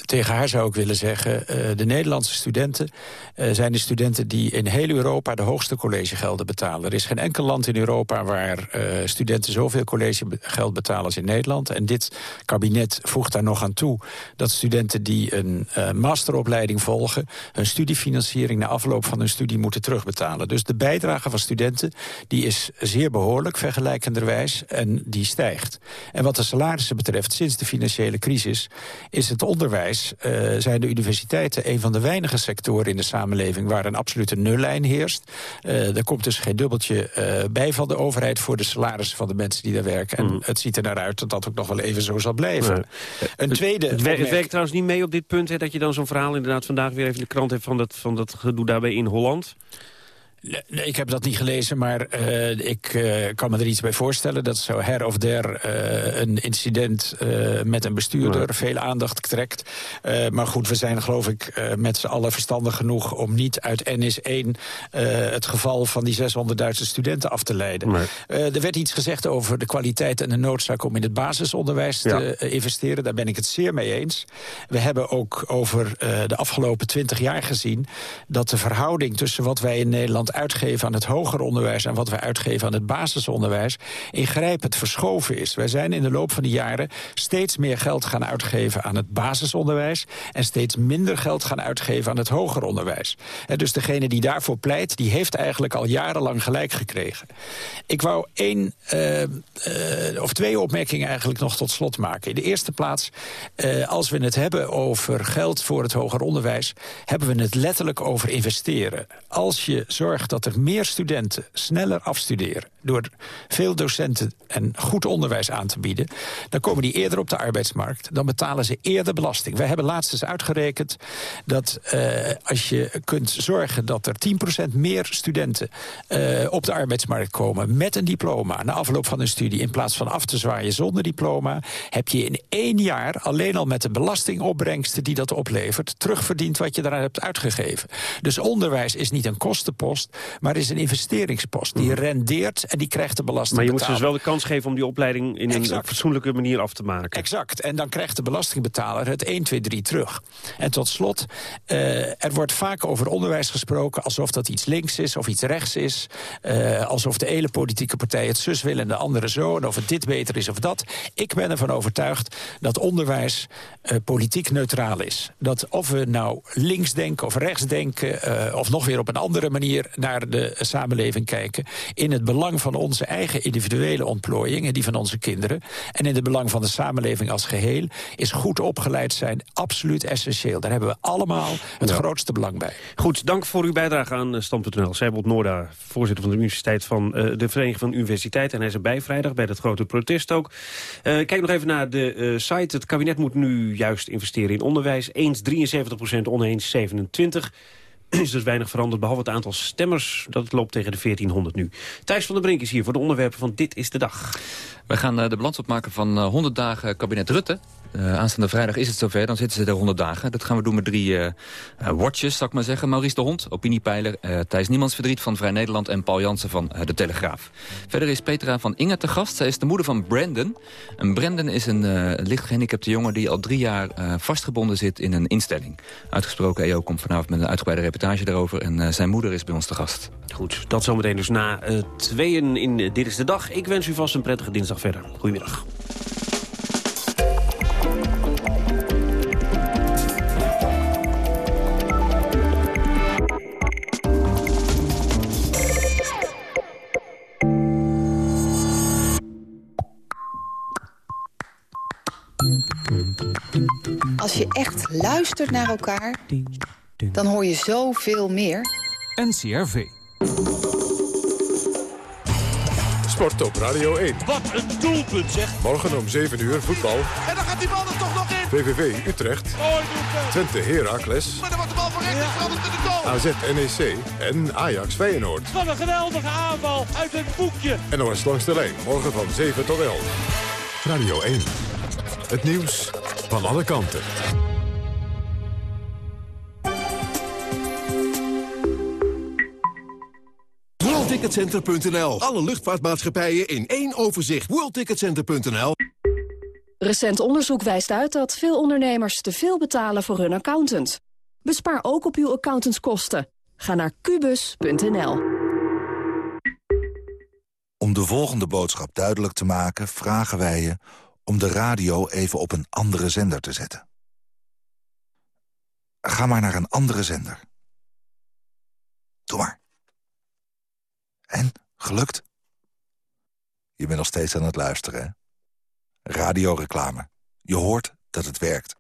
tegen haar zou ik willen zeggen... Uh, de Nederlandse studenten uh, zijn de studenten die in heel Europa... de hoogste collegegelden betalen. Er is geen enkel land in Europa waar uh, studenten zoveel collegegeld betalen als in Nederland. En dit kabinet voegt daar nog aan toe... dat studenten die een masteropleiding volgen... hun studiefinanciering na afloop van hun studie moeten terugbetalen. Dus de bijdrage van studenten die is zeer behoorlijk vergelijkenderwijs... en die stijgt. En wat de salarissen betreft, sinds de financiële crisis... is het onderwijs uh, zijn de universiteiten een van de weinige sectoren in de samenleving waar een absolute nullijn heerst. Uh, er komt dus geen dubbeltje uh, bij van de overheid voor de salarissen van de mensen die daar werken. En mm. het ziet er naar uit dat dat ook nog wel even zo zal blijven. Een tweede... Het, het, het werkt trouwens niet mee op dit punt, hè, dat je dan zo'n verhaal inderdaad vandaag weer even in de krant hebt van dat, van dat gedoe daarbij in Holland. Nee, ik heb dat niet gelezen, maar uh, ik uh, kan me er iets bij voorstellen. Dat zo her of der uh, een incident met een bestuurder ja. veel aandacht trekt. maar goed, we zijn geloof ik met z'n allen verstandig genoeg... om niet uit NS1 het geval van die 600 Duitse studenten af te leiden. Nee. er werd iets gezegd over de kwaliteit en de noodzaak... om in het basisonderwijs ja. te investeren. Daar ben ik het zeer mee eens. We hebben ook over de afgelopen 20 jaar gezien... dat de verhouding tussen wat wij in Nederland uitgeven aan het hoger onderwijs... en wat we uitgeven aan het basisonderwijs... ingrijpend verschoven is. Wij zijn in de loop van de jaren steeds meer geld gaan uitgeven... aan het basisonderwijs... en steeds minder geld gaan uitgeven aan het hoger onderwijs. Dus degene die daarvoor pleit... die heeft eigenlijk al jarenlang gelijk gekregen. Ik wou één uh, uh, of twee opmerkingen eigenlijk nog tot slot maken. In de eerste plaats, uh, als we het hebben over geld voor het hoger onderwijs... hebben we het letterlijk over investeren. Als je zorgt dat er meer studenten sneller afstuderen... door veel docenten en goed onderwijs aan te bieden... dan komen die eerder op de arbeidsmarkt. Dan betalen ze eerder belasting. Wij hebben laatst eens uitgerekend dat uh, als je kunt zorgen... dat er 10% meer studenten uh, op de arbeidsmarkt komen... met een diploma na afloop van hun studie... in plaats van af te zwaaien zonder diploma... heb je in één jaar alleen al met de belastingopbrengsten die dat oplevert... terugverdiend wat je daaraan hebt uitgegeven. Dus onderwijs is niet een kostenpost maar is een investeringspost. Die rendeert en die krijgt de belasting Maar je moet ze dus wel de kans geven om die opleiding in exact. een fatsoenlijke manier af te maken. Exact. En dan krijgt de belastingbetaler het 1, 2, 3 terug. En tot slot, uh, er wordt vaak over onderwijs gesproken... alsof dat iets links is of iets rechts is. Uh, alsof de ene politieke partij het zus wil en de andere zo. En of het dit beter is of dat. Ik ben ervan overtuigd dat onderwijs uh, politiek neutraal is. Dat of we nou links denken of rechts denken... of nog weer op een andere manier naar de samenleving kijken... in het belang van onze eigen individuele ontplooiing... en die van onze kinderen. En in het belang van de samenleving als geheel... is goed opgeleid zijn absoluut essentieel. Daar hebben we allemaal het grootste belang bij. Goed, dank voor uw bijdrage aan eh, Stand.nl. Seibold Noorda, voorzitter van de Universiteit van uh, de Vereniging van Universiteiten. En hij is erbij vrijdag bij dat grote protest ook. Uh, kijk nog even naar de uh, site. Het kabinet moet nu juist investeren in onderwijs. Eens 73% oneens 27 is dus weinig veranderd, behalve het aantal stemmers. Dat loopt tegen de 1400 nu. Thijs van der Brink is hier voor de onderwerpen van Dit is de Dag. Wij gaan de balans opmaken van 100 dagen kabinet Rutte. Uh, aanstaande vrijdag is het zover, dan zitten ze er 100 dagen. Dat gaan we doen met drie uh, watches, zal ik maar zeggen. Maurice de Hond, opiniepeiler. Uh, Thijs Niemands Verdriet van Vrij Nederland. En Paul Jansen van De Telegraaf. Verder is Petra van Inge te gast. Zij is de moeder van Brandon. En Brandon is een licht gehandicapte jongen... die al drie jaar vastgebonden zit in een instelling. Uitgesproken EO komt vanavond met een uitgebreide reportage daarover. En zijn moeder is bij ons te gast. Goed, dat zometeen dus na tweeën in Dit is de Dag. Ik wens u vast een prettige dinsdag verder. Goedemiddag. Je echt luistert naar elkaar, dan hoor je zoveel meer. NCRV. Sport op Radio 1. Wat een doelpunt zeg. Morgen om 7 uur voetbal. En dan gaat die bal er toch nog in. VVV Utrecht. Mooi Twente Heracles. Maar dan wordt de bal voor rechts ja. in de goal. AZ NEC en Ajax Feyenoord. Wat een geweldige aanval uit het boekje. En nog eens langs de lijn. Morgen van 7 tot 11. Radio 1. Het nieuws van alle kanten. WorldTicketCenter.nl. Alle luchtvaartmaatschappijen in één overzicht. WorldTicketCenter.nl. Recent onderzoek wijst uit dat veel ondernemers te veel betalen voor hun accountant. Bespaar ook op uw accountantskosten. Ga naar kubus.nl. Om de volgende boodschap duidelijk te maken vragen wij je om de radio even op een andere zender te zetten. Ga maar naar een andere zender. Doe maar. En, gelukt? Je bent nog steeds aan het luisteren, hè? Radioreclame. Je hoort dat het werkt.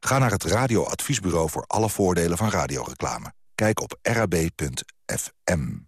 Ga naar het radioadviesbureau voor alle voordelen van radioreclame. Kijk op rab.fm.